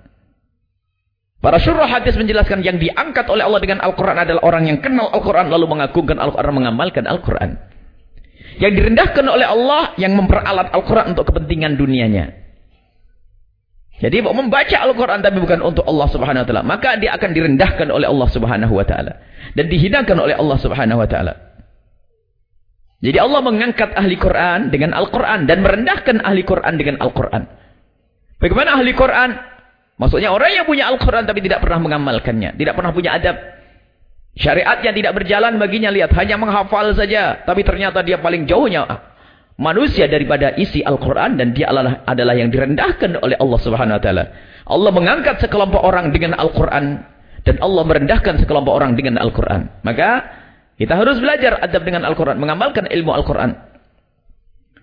Para syurah hadis menjelaskan yang diangkat oleh Allah dengan Al-Quran adalah orang yang kenal Al-Quran lalu mengagungkan Al-Quran, mengamalkan Al-Quran. Yang direndahkan oleh Allah yang memperalat Al-Quran untuk kepentingan dunianya. Jadi membaca Al-Quran tapi bukan untuk Allah subhanahu wa ta'ala. Maka dia akan direndahkan oleh Allah subhanahu wa ta'ala. Dan dihinakan oleh Allah subhanahu wa ta'ala. Jadi Allah mengangkat ahli Quran dengan Al-Quran dan merendahkan ahli Quran dengan Al-Quran. Bagaimana ahli Quran? Maksudnya orang yang punya Al-Quran tapi tidak pernah mengamalkannya. Tidak pernah punya adab. Syariatnya tidak berjalan baginya. Lihat, hanya menghafal saja. Tapi ternyata dia paling jauhnya manusia daripada isi Al-Quran. Dan dia adalah, adalah yang direndahkan oleh Allah Subhanahu Wa Taala. Allah mengangkat sekelompok orang dengan Al-Quran. Dan Allah merendahkan sekelompok orang dengan Al-Quran. Maka kita harus belajar adab dengan Al-Quran. Mengamalkan ilmu Al-Quran.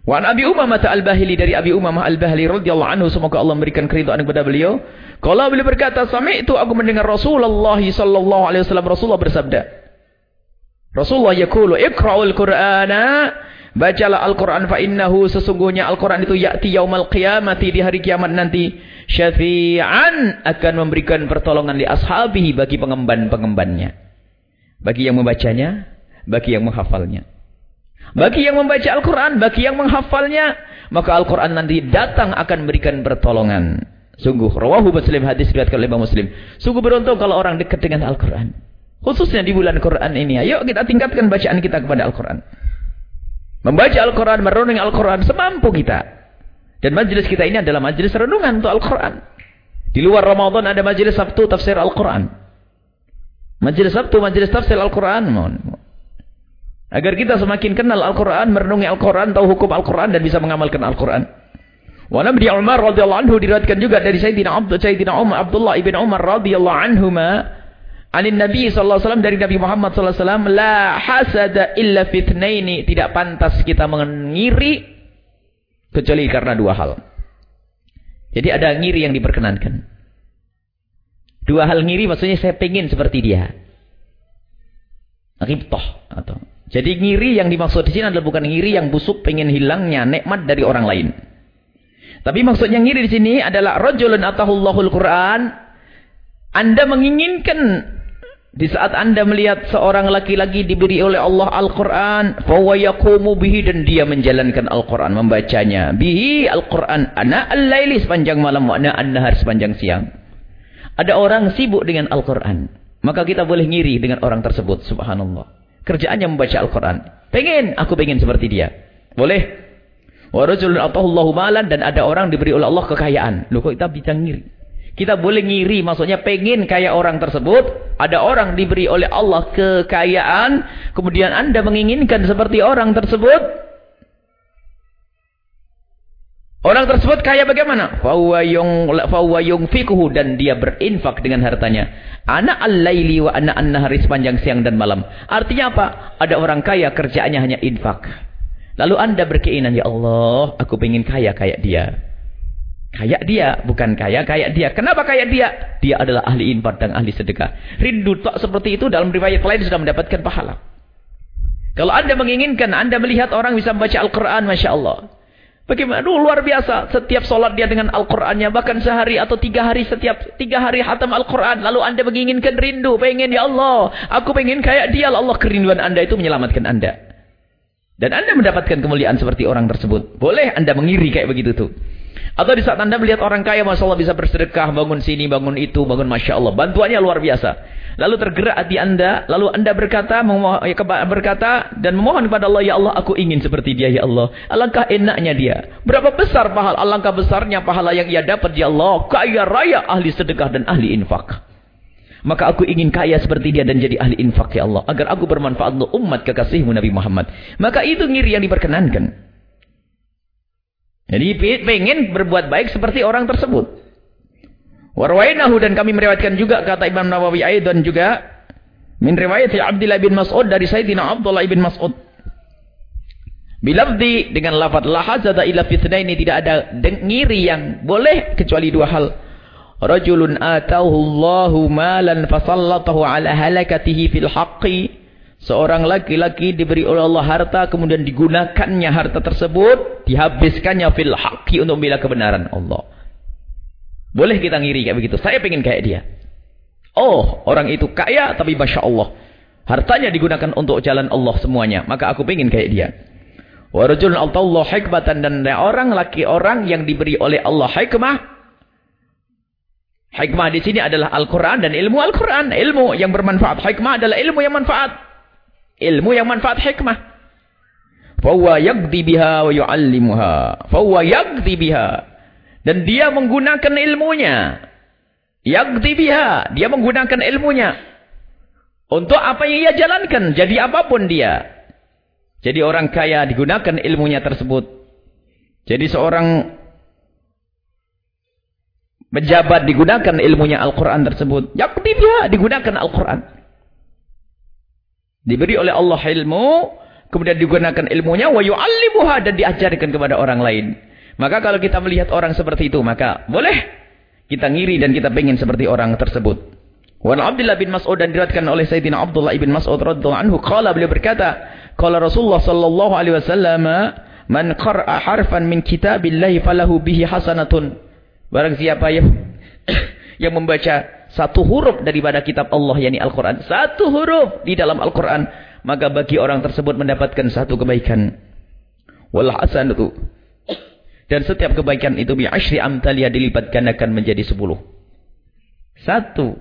Wa Abi Umamah Al-Bahili dari Abi Umamah Al-Bahili radhiyallahu anhu semoga Allah memberikan keridhaan kepada beliau. Kalau beliau berkata, "Sami'tu aku mendengar Rasulullah sallallahu alaihi wasallam Rasulullah bersabda." Rasulullah yaqulu, "Iqra'ul Qur'ana" Bacalah Al-Quran fa innahu sesungguhnya Al-Quran itu ya'ti yaumal qiyamati di hari kiamat nanti syafi'an akan memberikan pertolongan li ashabihi bagi pengemban-pengembannya. Bagi yang membacanya, bagi yang menghafalnya. Bagi yang membaca Al-Quran, bagi yang menghafalnya, maka Al-Quran nanti datang akan memberikan pertolongan. Sungguh, rawahu muslim hadis riwayat oleh Muslim. Sungguh beruntung kalau orang dekat dengan Al-Quran. Khususnya di bulan Quran ini. Ayo kita tingkatkan bacaan kita kepada Al-Quran. Membaca Al-Quran, merenungi Al-Quran semampu kita. Dan majlis kita ini adalah majlis renungan untuk Al-Quran. Di luar Ramadan ada majlis Sabtu tafsir Al-Quran. Majelis Sabtu, majelis tafsir Al-Quran. Agar kita semakin kenal Al-Quran, merenungi Al-Quran, tahu hukum Al-Quran dan bisa mengamalkan Al-Quran. Wa Nabi Umar radhiyallahu anhu diriwayatkan juga dari Sayyidina Abdullah Sayyidina Umar Abdullah ibn Umar radhiyallahu anhuma anin Nabi sallallahu alaihi wasallam dari Nabi Muhammad sallallahu alaihi wasallam la hasada illa fitnaini tidak pantas kita mengiri kecuali karena dua hal. Jadi ada ngiri yang diperkenankan. Dua hal ngiri maksudnya saya pengen seperti dia. Ribtoh atau jadi ngiri yang dimaksud di sini adalah bukan ngiri yang busuk pengen hilangnya nikmat dari orang lain. Tapi maksudnya ngiri di sini adalah rajulun atahullahul Quran Anda menginginkan di saat anda melihat seorang laki-laki diberi oleh Allah Al-Quran. Fawayakumu bihi dan dia menjalankan Al-Quran. Membacanya. Bihi Al-Quran. Ana al-laili sepanjang malam. Ana an-nahar sepanjang siang. Ada orang sibuk dengan Al-Quran. Maka kita boleh ngiri dengan orang tersebut. Subhanallah. Kerjaannya membaca Al-Quran. Pengen. Aku pengen seperti dia. Boleh. Wa rajulun atahullahu malan. Dan ada orang diberi oleh Allah kekayaan. Loh kok kita bisa ngiri? Kita boleh ngiri, maksudnya pengen kayak orang tersebut. Ada orang diberi oleh Allah kekayaan. Kemudian anda menginginkan seperti orang tersebut. Orang tersebut kaya bagaimana? Fawwa fikuhu dan dia berinfak dengan hartanya. Anak al-laili wa anak an-nahari sepanjang siang dan malam. Artinya apa? Ada orang kaya kerjaannya hanya infak. Lalu anda berkeinginan, ya Allah, aku ingin kaya kayak dia. Kayak dia, bukan kaya kayak dia. Kenapa kayak dia? Dia adalah ahli infak dan ahli sedekah. Rindu tak seperti itu dalam riwayat lain sudah mendapatkan pahala. Kalau anda menginginkan, anda melihat orang bisa membaca Al-Quran, Masya Allah. Bagaimana? Aduh, luar biasa. Setiap solat dia dengan Al-Qurannya. Bahkan sehari atau tiga hari, setiap tiga hari hatam Al-Quran. Lalu anda menginginkan rindu. Pengen, ya Allah. Aku pengen kayak dia. Allah kerinduan anda itu menyelamatkan anda. Dan anda mendapatkan kemuliaan seperti orang tersebut. Boleh anda mengiri kayak begitu tuh. Atau di saat anda melihat orang kaya, Masya Allah bisa bersedekah, bangun sini, bangun itu, bangun Masya Allah. Bantuannya luar biasa. Lalu tergerak hati anda, lalu anda berkata, ya, berkata dan memohon kepada Allah, Ya Allah, aku ingin seperti dia, Ya Allah. Alangkah enaknya dia. Berapa besar pahala, alangkah besarnya pahala yang ia dapat, Ya Allah. Kaya raya ahli sedekah dan ahli infak. Maka aku ingin kaya seperti dia dan jadi ahli infak, Ya Allah. Agar aku bermanfaat untuk umat kekasihmu Nabi Muhammad. Maka itu ngiri yang diperkenankan. Jadi pengen berbuat baik seperti orang tersebut. Warwainahu dan kami meriwayatkan juga kata Imam Nawawi Aidan juga min riwayat Abdullah bin Mas'ud dari Sayyidina Abdullah bin Mas'ud. Bilafdi dengan lafaz la hazada illa ini tidak ada ngiri yang boleh kecuali dua hal. Rajulun atahu Allahu malan fasallatahu ala halakatihi fil haqqi Seorang laki-laki diberi oleh Allah harta, kemudian digunakannya harta tersebut, dihabiskannya fil haqi untuk membela kebenaran Allah. Boleh kita ngiri kayak begitu. Saya pengen kayak dia. Oh, orang itu kaya, tapi Masya Allah. Hartanya digunakan untuk jalan Allah semuanya. Maka aku pengen kayak dia. Warajul Allah hikmatan dan orang laki orang yang diberi oleh Allah hikmah. Hikmah di sini adalah Al-Quran dan ilmu Al-Quran. Ilmu yang bermanfaat. Hikmah adalah ilmu yang manfaat. Ilmu yang manfaat hikmah. Fahuwa yagdi biha wa yu'allimuha. Fahuwa yagdi biha. Dan dia menggunakan ilmunya. Yagdi biha. Dia menggunakan ilmunya. Untuk apa yang ia jalankan. Jadi apa pun dia. Jadi orang kaya digunakan ilmunya tersebut. Jadi seorang pejabat digunakan ilmunya Al-Quran tersebut. Yagdi biha. Digunakan Al-Quran. Diberi oleh Allah ilmu, kemudian digunakan ilmunya, wa yu'allimuha dan diajarkan kepada orang lain. Maka kalau kita melihat orang seperti itu, maka boleh kita ngiri dan kita pengen seperti orang tersebut. Wa Abdullah bin Mas'ud dan diriwayatkan oleh Sayyidina Abdullah bin Mas'ud radhiyallahu anhu qala beliau berkata, qala Rasulullah sallallahu alaihi wasallam, "Man qara'a harfan min kitabillahi falahu bihi hasanatun." Barang siapa yang <coughs> yang membaca satu huruf daripada kitab Allah yakni Al-Qur'an. Satu huruf di dalam Al-Qur'an, maka bagi orang tersebut mendapatkan satu kebaikan. Wal hasanatu. Dan setiap kebaikan itu bi asyri amtalia dilipat gandakan menjadi sepuluh. Satu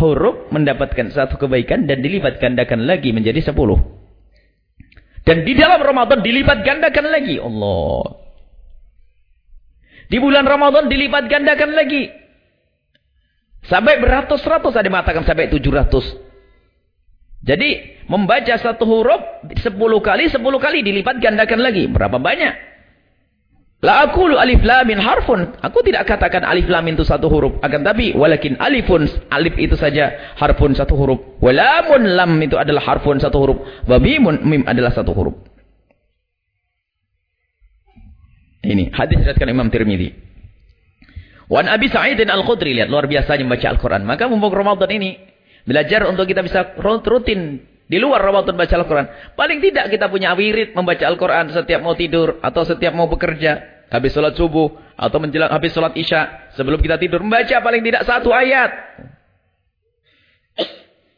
huruf mendapatkan satu kebaikan dan dilipat gandakan lagi menjadi sepuluh. Dan di dalam Ramadan dilipat gandakan lagi. Allah. Di bulan Ramadan dilipat gandakan lagi. Sampai beratus-ratus ada mengatakan sampai tujuh ratus. Jadi membaca satu huruf sepuluh kali, sepuluh kali dilipat gandakan lagi. Berapa banyak? La aku alif lam min harfun. Aku tidak katakan alif lam itu satu huruf. Akan tapi walakin alifun alif itu saja harfun satu huruf. Walamun lam itu adalah harfun satu huruf. Wa mimun mim adalah satu huruf. Ini hadis diriwayatkan Imam Tirmizi. Wan Abi Sa'id Al-Khudri lihat luar biasanya membaca Al-Qur'an. Maka mumpung Ramadan ini belajar untuk kita bisa rutin di luar Ramadan baca Al-Qur'an. Paling tidak kita punya wirid membaca Al-Qur'an setiap mau tidur atau setiap mau bekerja, habis sholat subuh atau menjelang habis sholat Isya, sebelum kita tidur membaca paling tidak satu ayat.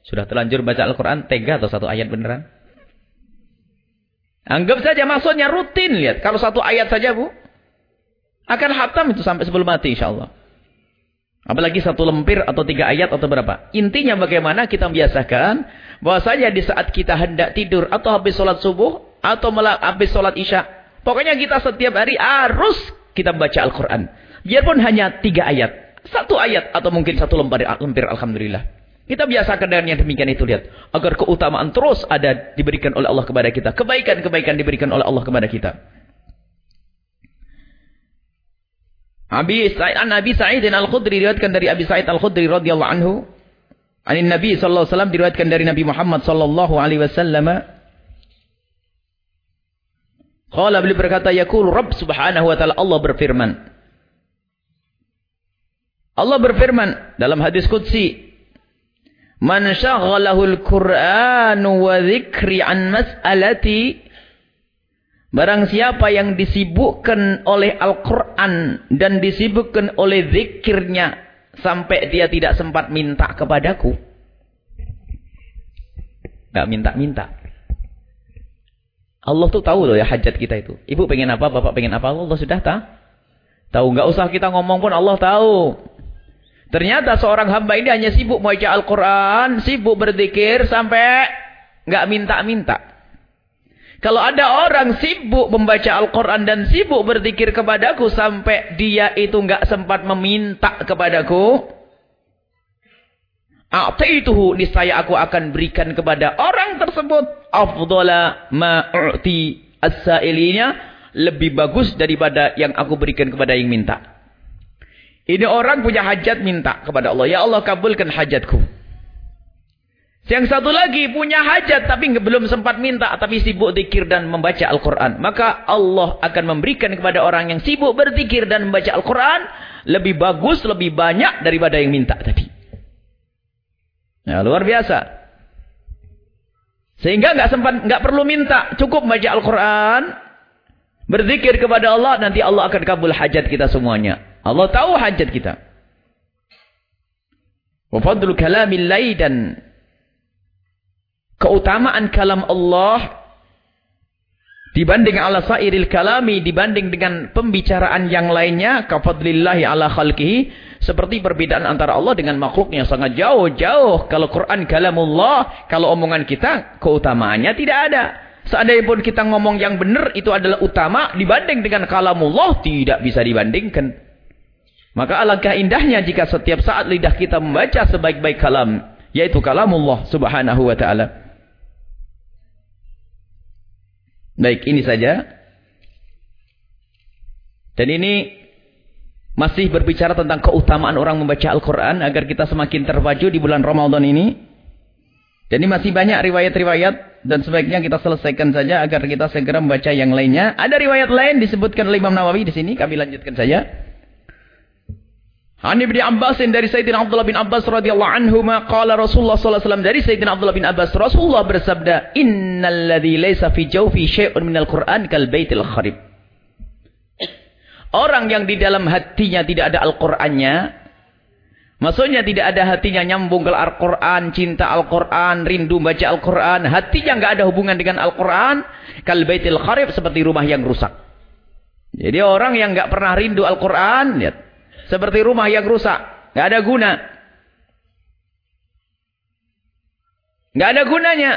Sudah terlanjur baca Al-Quran, tega atau satu ayat beneran? Anggap saja maksudnya rutin, lihat. Kalau satu ayat saja, Bu. Akan hatam itu sampai sebelum mati, insya Allah. Apalagi satu lempir atau tiga ayat atau berapa. Intinya bagaimana kita membiasakan bahwasanya di saat kita hendak tidur atau habis sholat subuh atau habis sholat isya. Pokoknya kita setiap hari harus kita baca Al-Quran. Biarpun hanya tiga ayat. Satu ayat atau mungkin satu lempir, lempir Alhamdulillah. Kita biasakan dengan yang demikian itu lihat. Agar keutamaan terus ada diberikan oleh Allah kepada kita. Kebaikan-kebaikan diberikan oleh Allah kepada kita. Abi Sa'id an Nabi Sa'id Al-Khudri diriwayatkan dari Abi Sa'id Al-Khudri radhiyallahu anhu. Anin Nabi sallallahu alaihi wasallam diriwayatkan dari Nabi Muhammad sallallahu alaihi wasallam. Qala beliau berkata yaqul Rabb subhanahu wa taala Allah berfirman. Allah berfirman dalam hadis qudsi Man syaghalahu al-Qur'an wa dzikri an mas'alati Barang siapa yang disibukkan oleh Al-Quran dan disibukkan oleh zikirnya sampai dia tidak sempat minta kepadaku. Gak minta-minta. Allah tuh tahu loh ya hajat kita itu. Ibu pengen apa, bapak pengen apa, Allah sudah tahu. Tahu nggak usah kita ngomong pun Allah tahu. Ternyata seorang hamba ini hanya sibuk membaca Al-Quran, sibuk berzikir sampai nggak minta-minta. Kalau ada orang sibuk membaca Al-Quran dan sibuk berzikir kepadaku sampai dia itu nggak sempat meminta kepadaku. A'taituhu niscaya aku akan berikan kepada orang tersebut afdala ma'u'ti as-sa'ilinya lebih bagus daripada yang aku berikan kepada yang minta. Ini orang punya hajat minta kepada Allah. Ya Allah kabulkan hajatku. Yang satu lagi punya hajat tapi belum sempat minta. Tapi sibuk zikir dan membaca Al-Quran. Maka Allah akan memberikan kepada orang yang sibuk berzikir dan membaca Al-Quran. Lebih bagus, lebih banyak daripada yang minta tadi. Ya, luar biasa. Sehingga nggak sempat, nggak perlu minta. Cukup membaca Al-Quran. Berzikir kepada Allah. Nanti Allah akan kabul hajat kita semuanya. Allah tahu hajat kita. Wa fadlu kalamillah dan keutamaan kalam Allah dibanding ala sairil kalami dibanding dengan pembicaraan yang lainnya kafadlillahi ala khalqihi seperti perbedaan antara Allah dengan makhluknya sangat jauh-jauh kalau Quran kalamullah kalau omongan kita keutamaannya tidak ada seandainya pun kita ngomong yang benar itu adalah utama dibanding dengan kalamullah tidak bisa dibandingkan maka alangkah indahnya jika setiap saat lidah kita membaca sebaik-baik kalam. Yaitu kalamullah subhanahu wa ta'ala. Baik, ini saja. Dan ini masih berbicara tentang keutamaan orang membaca Al-Quran. Agar kita semakin terpacu di bulan Ramadan ini. Ini masih banyak riwayat-riwayat. Dan sebaiknya kita selesaikan saja agar kita segera membaca yang lainnya. Ada riwayat lain disebutkan oleh Imam Nawawi di sini. Kami lanjutkan saja. An Ibnu Abbas dari Sayyidina Abdullah bin Abbas radhiyallahu anhu qala Rasulullah sallallahu alaihi dari Sayyidina Abdullah bin Abbas Rasulullah bersabda innal ladzi laisa fi jawfi syai'un minal Qur'an kal baitil kharib Orang yang di dalam hatinya tidak ada Al-Qur'annya Maksudnya tidak ada hatinya nyambung ke Al-Quran, cinta Al-Quran, rindu baca Al-Quran. Hatinya enggak ada hubungan dengan Al-Quran. Kal baitil kharib seperti rumah yang rusak. Jadi orang yang enggak pernah rindu Al-Quran, lihat. Seperti rumah yang rusak. Nggak ada guna. Nggak ada gunanya.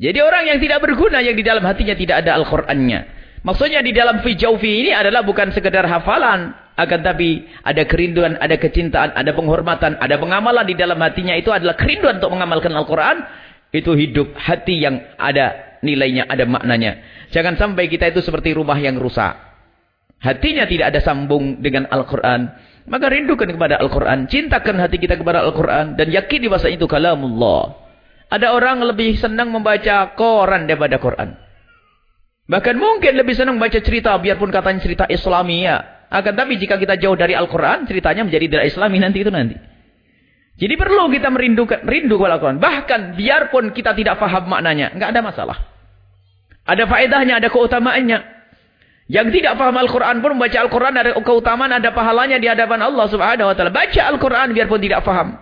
Jadi orang yang tidak berguna yang di dalam hatinya tidak ada Al-Qur'annya. Maksudnya di dalam fijaufi ini adalah bukan sekedar hafalan, akan tapi ada kerinduan, ada kecintaan, ada penghormatan, ada pengamalan di dalam hatinya itu adalah kerinduan untuk mengamalkan Al-Qur'an. Itu hidup hati yang ada nilainya, ada maknanya. Jangan sampai kita itu seperti rumah yang rusak hatinya tidak ada sambung dengan Al-Quran, maka rindukan kepada Al-Quran. Cintakan hati kita kepada Al-Quran. Dan yakin di masa itu kalamullah. Ada orang lebih senang membaca koran daripada Quran. Bahkan mungkin lebih senang membaca cerita, biarpun katanya cerita Islami ya. Akan tapi jika kita jauh dari Al-Quran, ceritanya menjadi tidak Islami nanti itu nanti. Jadi perlu kita merindukan, rindu kepada Al-Quran. Bahkan biarpun kita tidak faham maknanya, nggak ada masalah. Ada faedahnya, ada keutamaannya. Yang tidak paham Al-Quran pun membaca Al-Quran ada keutamaan, ada pahalanya di hadapan Allah subhanahu wa ta'ala. Baca Al-Quran biarpun tidak paham.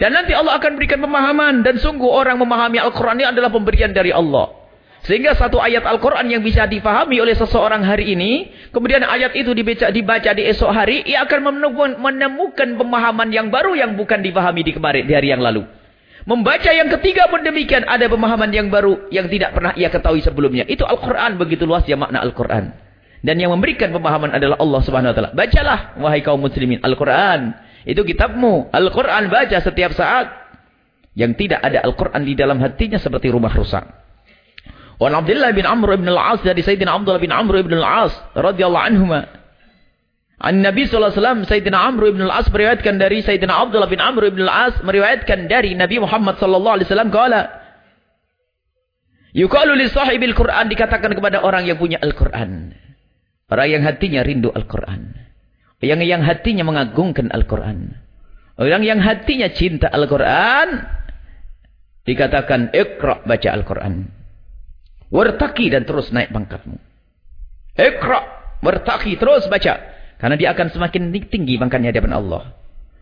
Dan nanti Allah akan berikan pemahaman. Dan sungguh orang memahami Al-Quran ini adalah pemberian dari Allah. Sehingga satu ayat Al-Quran yang bisa difahami oleh seseorang hari ini. Kemudian ayat itu dibaca, dibaca di esok hari. Ia akan menemukan, menemukan pemahaman yang baru yang bukan difahami di kemarin, di hari yang lalu. Membaca yang ketiga pun demikian. Ada pemahaman yang baru yang tidak pernah ia ketahui sebelumnya. Itu Al-Quran. Begitu luas ya makna Al-Quran. Dan yang memberikan pemahaman adalah Allah Subhanahu Wa Taala. Bacalah wahai kaum muslimin Al-Quran. Itu kitabmu. Al-Quran baca setiap saat. Yang tidak ada Al-Quran di dalam hatinya seperti rumah rusak. Wa Abdullah bin Amr ibn al-As dari Sayyidina Abdullah bin Amr ibn al-As radhiyallahu anhuma. An Nabi sallallahu alaihi wasallam Sayyidina Amr ibn al-As meriwayatkan dari Sayyidina Abdullah bin Amr ibn al-As meriwayatkan dari Nabi Muhammad sallallahu alaihi wasallam qala Yuqalu li sahibil Quran dikatakan kepada orang yang punya Al-Quran. Orang yang hatinya rindu Al-Quran. Yang yang hatinya mengagungkan Al-Quran. Orang yang hatinya cinta Al-Quran dikatakan ikra baca Al-Quran. Wartaki dan terus naik pangkatmu. Ikra, wartaki terus baca. Karena dia akan semakin tinggi pangkatnya di hadapan Allah.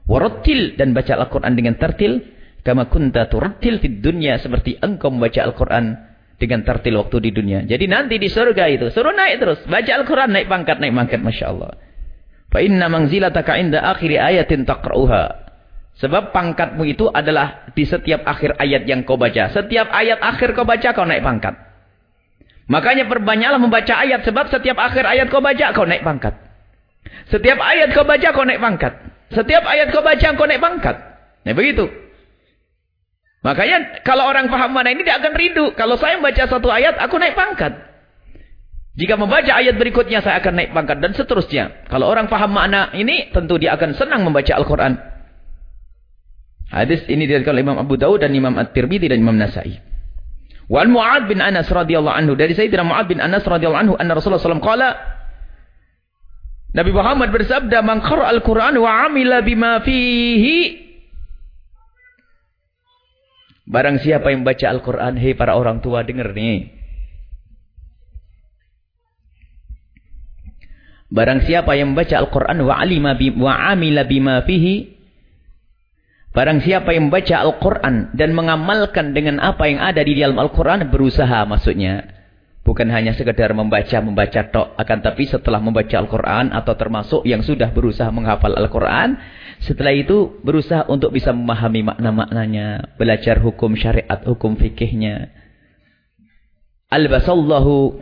Warattil dan baca Al-Quran dengan tertil. Kama kunta turattil di dunia. Seperti engkau membaca Al-Quran dengan tertil waktu di dunia. Jadi nanti di surga itu. Suruh naik terus. Baca Al-Quran naik pangkat, naik pangkat. Masya Allah. Fa inna mangzilataka inda akhiri ayatin taqra'uha. Sebab pangkatmu itu adalah di setiap akhir ayat yang kau baca. Setiap ayat akhir kau baca, kau naik pangkat. Makanya perbanyaklah membaca ayat. Sebab setiap akhir ayat kau baca, kau naik pangkat. Setiap ayat kau baca, kau naik pangkat. Setiap ayat kau baca, kau naik pangkat. Nah begitu. Makanya kalau orang paham mana ini dia akan rindu. Kalau saya membaca satu ayat, aku naik pangkat. Jika membaca ayat berikutnya, saya akan naik pangkat. Dan seterusnya. Kalau orang paham makna ini, tentu dia akan senang membaca Al-Quran. Hadis ini diriwayatkan oleh Imam Abu Dawud dan Imam At-Tirmidzi dan Imam Nasai. Wal Mu'ad bin Anas radhiyallahu anhu. Dari Sayyidina Mu'ad bin Anas radhiyallahu anhu anna Rasulullah sallallahu qala Nabi Muhammad bersabda man qara al-Qur'an wa 'amila bima fihi. Barang siapa yang baca Al-Qur'an hei para orang tua dengar nih Barang siapa yang membaca Al-Qur'an wa 'alima bi wa 'amila bima fihi Barang siapa yang membaca Al-Quran dan mengamalkan dengan apa yang ada di dalam Al-Quran, berusaha maksudnya. Bukan hanya sekedar membaca-membaca tok. Akan tapi setelah membaca Al-Quran atau termasuk yang sudah berusaha menghafal Al-Quran. Setelah itu berusaha untuk bisa memahami makna-maknanya. Belajar hukum syariat, hukum fikihnya. Albasallahu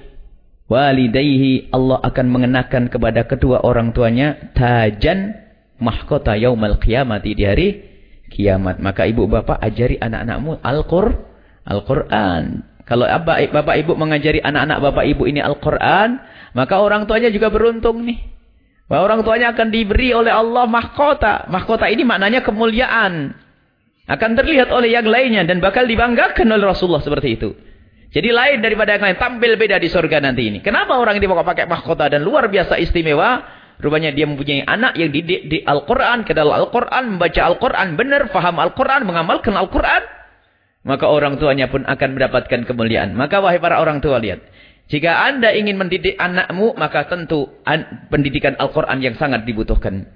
walidayhi. Allah akan mengenakan kepada kedua orang tuanya. Tajan mahkota yaumal qiyamati di hari kiamat. Maka ibu bapak ajari anak-anakmu Al-Qur, Al-Quran. Kalau bapak ibu mengajari anak-anak bapak ibu ini Al-Quran, maka orang tuanya juga beruntung nih. Bahwa orang tuanya akan diberi oleh Allah mahkota. Mahkota ini maknanya kemuliaan. Akan terlihat oleh yang lainnya dan bakal dibanggakan oleh Rasulullah seperti itu. Jadi lain daripada yang lain. Tampil beda di surga nanti ini. Kenapa orang ini mau pakai mahkota dan luar biasa istimewa? Rupanya dia mempunyai anak yang didik di Al-Quran, ke dalam Al-Quran, membaca Al-Quran, benar, faham Al-Quran, mengamalkan Al-Quran. Maka orang tuanya pun akan mendapatkan kemuliaan. Maka wahai para orang tua lihat. Jika anda ingin mendidik anakmu, maka tentu pendidikan Al-Quran yang sangat dibutuhkan.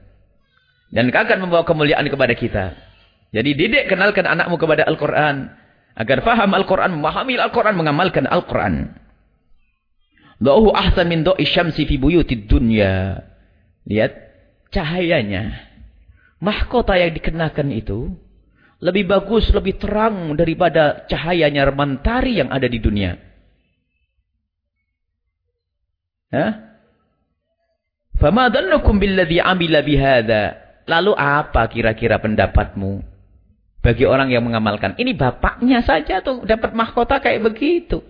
Dan akan membawa kemuliaan kepada kita. Jadi didik kenalkan anakmu kepada Al-Quran. Agar faham Al-Quran, memahami Al-Quran, mengamalkan Al-Quran. Do'uhu ahsan min do'i syamsi fi buyutid dunya. Lihat cahayanya. Mahkota yang dikenakan itu lebih bagus, lebih terang daripada cahayanya mentari yang ada di dunia. Hah? Fama dhannukum billadhi amila bihadha? Lalu apa kira-kira pendapatmu bagi orang yang mengamalkan? Ini bapaknya saja tuh dapat mahkota kayak begitu.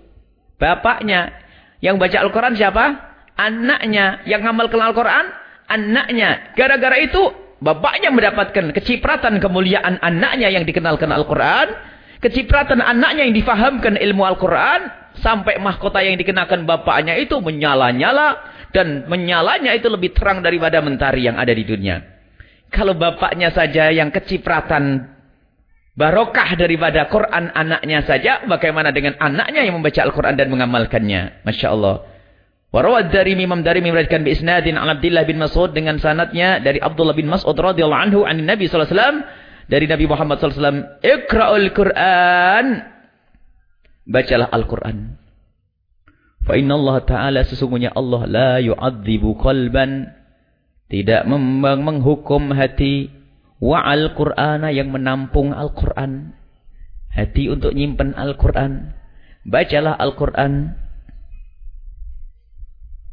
Bapaknya yang baca Al-Qur'an siapa? Anaknya yang ngamalkan Al-Qur'an anaknya. Gara-gara itu bapaknya mendapatkan kecipratan kemuliaan anaknya yang dikenalkan Al-Quran. Kecipratan anaknya yang difahamkan ilmu Al-Quran. Sampai mahkota yang dikenakan bapaknya itu menyala-nyala. Dan menyalanya itu lebih terang daripada mentari yang ada di dunia. Kalau bapaknya saja yang kecipratan barokah daripada Quran anaknya saja. Bagaimana dengan anaknya yang membaca Al-Quran dan mengamalkannya. Masya Allah. Warawad dari Imam dari meriwayatkan bi isnadin Abdullah bin Mas'ud dengan sanatnya dari Abdullah bin Mas'ud radhiyallahu anhu an Nabi sallallahu alaihi wasallam dari Nabi Muhammad SAW. Ikra'ul Quran. Bacalah Al-Quran. Fa Allah Ta'ala sesungguhnya Allah la yu'adzibu qalban. Tidak menghukum hati. Wa'al Qur'ana yang menampung Al-Quran. Hati untuk nyimpen Al-Quran. Bacalah Al-Quran.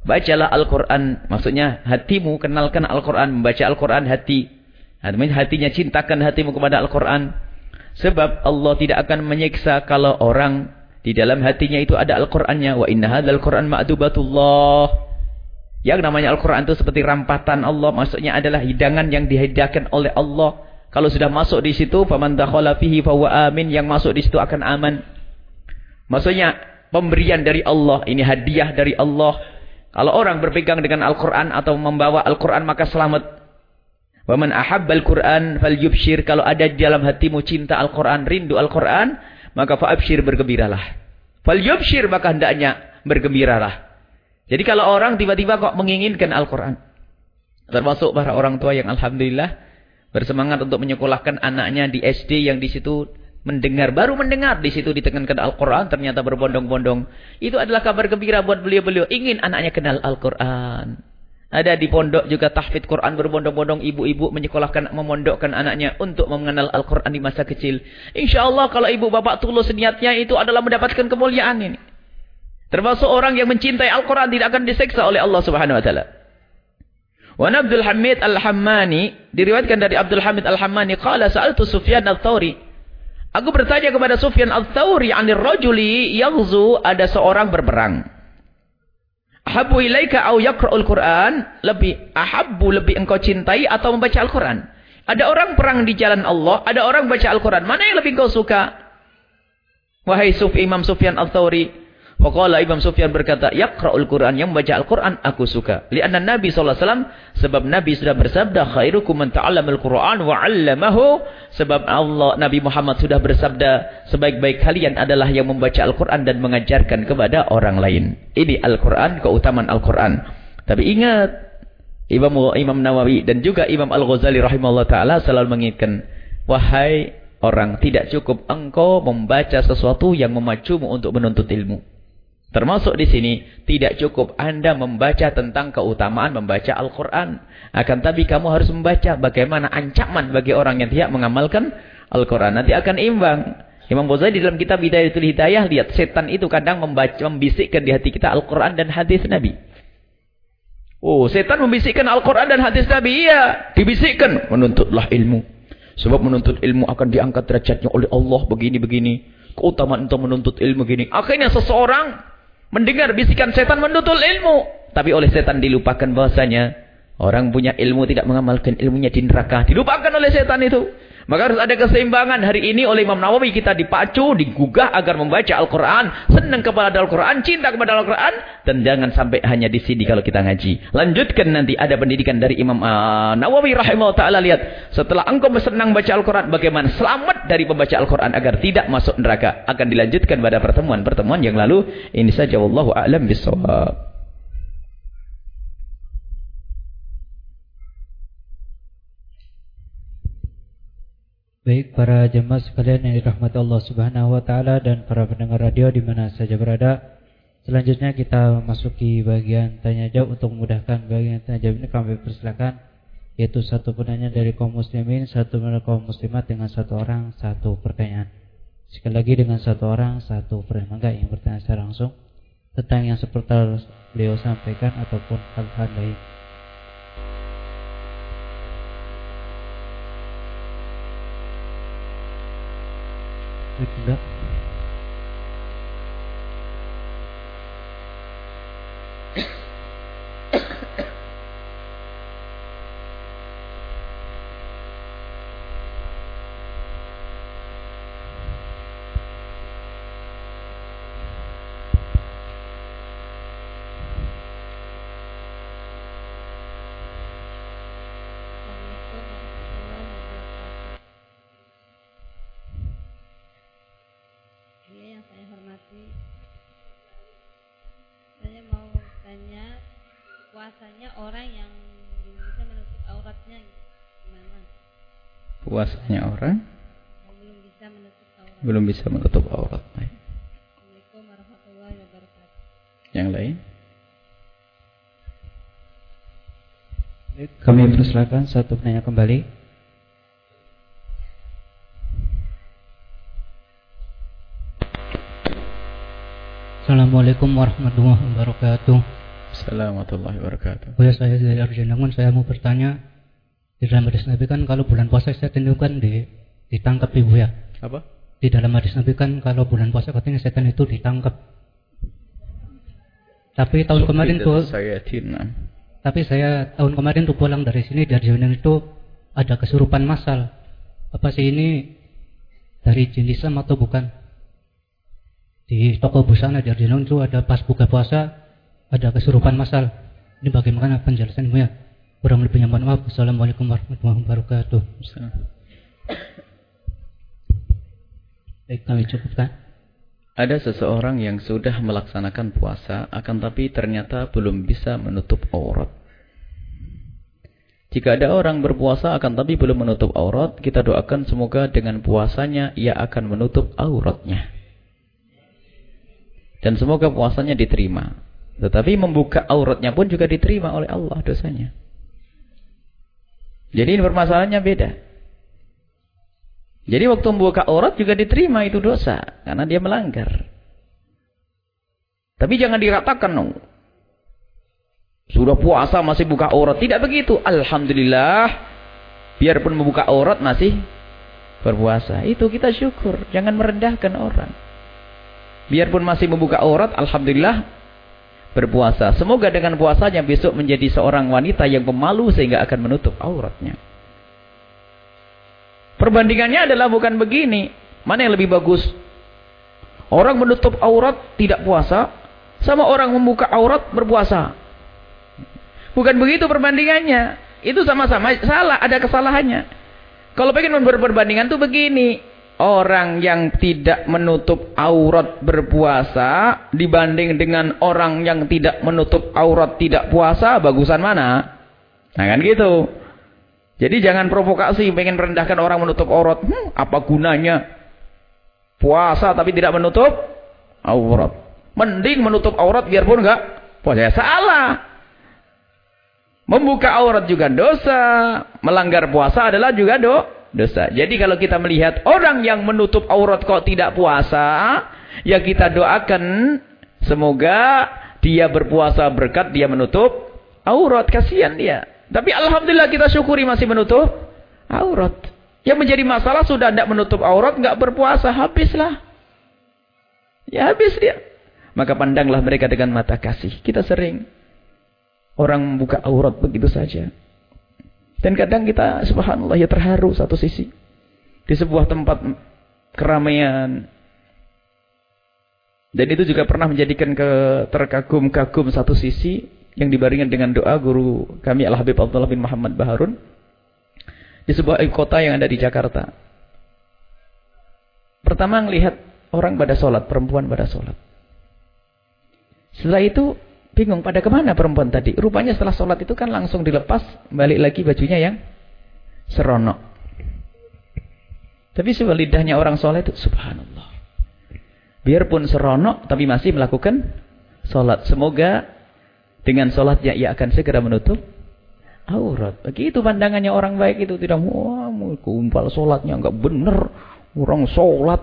Bacalah Al-Quran. Maksudnya hatimu kenalkan Al-Quran. Membaca Al-Quran hati. Hatinya cintakan hatimu kepada Al-Quran. Sebab Allah tidak akan menyiksa kalau orang di dalam hatinya itu ada Al-Qurannya. Wa inna hadal Quran ma'dubatullah. Yang namanya Al-Quran itu seperti rampatan Allah. Maksudnya adalah hidangan yang dihidangkan oleh Allah. Kalau sudah masuk di situ, faman dakhala fihi fahuwa amin. Yang masuk di situ akan aman. Maksudnya pemberian dari Allah. Ini hadiah dari Allah. Kalau orang berpegang dengan Al-Quran atau membawa Al-Quran maka selamat. Waman ahabbal Quran fal yubshir. Kalau ada di dalam hatimu cinta Al-Quran, rindu Al-Quran, maka fa'abshir bergembiralah. Fal yubshir maka hendaknya bergembiralah. Jadi kalau orang tiba-tiba kok menginginkan Al-Quran. Termasuk para orang tua yang Alhamdulillah bersemangat untuk menyekolahkan anaknya di SD yang di situ mendengar, baru mendengar di situ ditekankan Al-Qur'an ternyata berbondong-bondong. Itu adalah kabar gembira buat beliau-beliau ingin anaknya kenal Al-Qur'an. Ada di pondok juga tahfidz Quran berbondong-bondong ibu-ibu menyekolahkan memondokkan anaknya untuk mengenal Al-Qur'an di masa kecil. Insyaallah kalau ibu bapak tulus niatnya itu adalah mendapatkan kemuliaan ini. Termasuk orang yang mencintai Al-Qur'an tidak akan diseksa oleh Allah Subhanahu wa taala. Wa Abdul Hamid Al-Hammani diriwayatkan dari Abdul Hamid Al-Hammani qala sa'altu Sufyan Al-Tsauri Aku bertanya kepada Sufyan al-Thawri anir rajuli yaghzu ada seorang berperang. Ahabbu ilaika au yaqra'ul Qur'an? Lebih ahabbu lebih engkau cintai atau membaca Al-Qur'an? Ada orang perang di jalan Allah, ada orang baca Al-Qur'an. Mana yang lebih engkau suka? Wahai Suf Imam Sufyan al-Thawri, Faqala Imam Sufyan berkata, "Yaqra'ul Qur'an, yang membaca Al-Qur'an aku suka." Lianna Nabi sallallahu alaihi wasallam sebab Nabi sudah bersabda, "Khairukum man ta'allamal Qur'an wa 'allamahu." Sebab Allah Nabi Muhammad sudah bersabda, sebaik-baik kalian adalah yang membaca Al-Qur'an dan mengajarkan kepada orang lain. Ini Al-Qur'an, keutamaan Al-Qur'an. Tapi ingat, Imam Imam Nawawi dan juga Imam Al-Ghazali rahimahullah taala selalu mengingatkan, "Wahai orang, tidak cukup engkau membaca sesuatu yang memacumu untuk menuntut ilmu." Termasuk di sini, tidak cukup Anda membaca tentang keutamaan membaca Al-Quran. Akan tapi kamu harus membaca bagaimana ancaman bagi orang yang tidak mengamalkan Al-Quran. Nanti akan imbang. Imam Ghazali di dalam kitab Hidayatul Hidayah, lihat setan itu kadang membaca, membisikkan di hati kita Al-Quran dan hadis Nabi. Oh, setan membisikkan Al-Quran dan hadis Nabi. Iya, dibisikkan. Menuntutlah ilmu. Sebab menuntut ilmu akan diangkat derajatnya oleh Allah begini-begini. Keutamaan untuk menuntut ilmu begini. Akhirnya seseorang Mendengar bisikan setan menutul ilmu. Tapi oleh setan dilupakan bahasanya. Orang punya ilmu tidak mengamalkan ilmunya di neraka. Dilupakan oleh setan itu. Maka harus ada keseimbangan. Hari ini oleh Imam Nawawi kita dipacu, digugah agar membaca Al-Quran. Senang kepada Al-Quran, cinta kepada Al-Quran. Dan jangan sampai hanya di sini kalau kita ngaji. Lanjutkan nanti ada pendidikan dari Imam uh, Nawawi rahimahullah ta'ala. Lihat, setelah engkau senang baca Al-Quran, bagaimana selamat dari pembaca Al-Quran agar tidak masuk neraka. Akan dilanjutkan pada pertemuan-pertemuan yang lalu. Ini saja Wallahu a'lam bisawab. Baik para jemaah sekalian yang dirahmati Allah Subhanahu wa taala dan para pendengar radio di mana saja berada. Selanjutnya kita masuki bagian tanya jawab untuk memudahkan bagian tanya jawab ini kami persilakan yaitu satu penanya dari kaum muslimin, satu dari kaum muslimat dengan satu orang satu pertanyaan. Sekali lagi dengan satu orang satu pertanyaan. Enggak yang bertanya secara langsung tentang yang seperti beliau sampaikan ataupun hal-hal lain. kehendak adanya puasanya orang yang belum bisa menutup auratnya gitu. gimana? Puasanya orang yang belum bisa menutup aurat. Belum bisa menutup aurat. Assalamualaikum warahmatullahi wabarakatuh. Yang lain? Kami persilakan satu penanya kembali. Assalamualaikum warahmatullahi wabarakatuh. Assalamualaikum warahmatullahi wabarakatuh. Buya saya dari Arjunangun, saya mau bertanya di dalam hadis Nabi kan kalau bulan puasa saya kan di ditangkap ibu ya. Apa? Di dalam hadis Nabi kan kalau bulan puasa katanya setan itu ditangkap. Tapi tahun kemarin tuh saya tinam. Tapi saya tahun kemarin tuh pulang dari sini dari Jenin itu ada kesurupan massal. Apa sih ini dari jin Islam atau bukan? Di toko busana di Arjuna itu ada pas buka puasa ada kesurupan massal. Ini bagaimana penjelasannya? Ya? Kurang lebihnya mohon maaf. Assalamualaikum warahmatullahi wabarakatuh. Baik, kami cukupkan. Ada seseorang yang sudah melaksanakan puasa, akan tapi ternyata belum bisa menutup aurat. Jika ada orang berpuasa akan tapi belum menutup aurat, kita doakan semoga dengan puasanya ia akan menutup auratnya. Dan semoga puasanya diterima. Tetapi membuka auratnya pun juga diterima oleh Allah dosanya. Jadi ini permasalahannya beda. Jadi waktu membuka aurat juga diterima itu dosa. Karena dia melanggar. Tapi jangan diratakan dong. Sudah puasa masih buka aurat. Tidak begitu. Alhamdulillah. Biarpun membuka aurat masih berpuasa. Itu kita syukur. Jangan merendahkan orang. Biarpun masih membuka aurat. Alhamdulillah. Berpuasa. Semoga dengan puasanya besok menjadi seorang wanita yang pemalu sehingga akan menutup auratnya. Perbandingannya adalah bukan begini. Mana yang lebih bagus? Orang menutup aurat tidak puasa. Sama orang membuka aurat berpuasa. Bukan begitu perbandingannya. Itu sama-sama salah. Ada kesalahannya. Kalau pengen berperbandingan tuh begini. Orang yang tidak menutup aurat berpuasa. Dibanding dengan orang yang tidak menutup aurat tidak puasa. Bagusan mana? Nah kan gitu. Jadi jangan provokasi, pengen merendahkan orang menutup aurat. Hmm, apa gunanya? Puasa tapi tidak menutup aurat. Mending menutup aurat biarpun enggak puasa. Ya, salah. Membuka aurat juga dosa. Melanggar puasa adalah juga do, dosa. Jadi kalau kita melihat orang yang menutup aurat kok tidak puasa. Ya kita doakan. Semoga dia berpuasa berkat dia menutup aurat. Kasihan dia. Tapi Alhamdulillah kita syukuri masih menutup aurat. Yang menjadi masalah sudah tidak menutup aurat, nggak berpuasa, habislah. Ya habis dia. Maka pandanglah mereka dengan mata kasih. Kita sering orang membuka aurat begitu saja. Dan kadang kita subhanallah ya terharu satu sisi. Di sebuah tempat keramaian. Dan itu juga pernah menjadikan ke terkagum-kagum satu sisi yang dibaringkan dengan doa guru kami Al-Habib Abdullah bin Muhammad Baharun di sebuah kota yang ada di Jakarta. Pertama melihat orang pada sholat, perempuan pada sholat. Setelah itu bingung pada ke mana perempuan tadi. Rupanya setelah sholat itu kan langsung dilepas, balik lagi bajunya yang seronok. Tapi sebuah lidahnya orang sholat itu, subhanallah. Biarpun seronok, tapi masih melakukan sholat. Semoga dengan sholatnya ia akan segera menutup aurat. Begitu pandangannya orang baik itu tidak wah kumpal sholatnya enggak benar. Orang sholat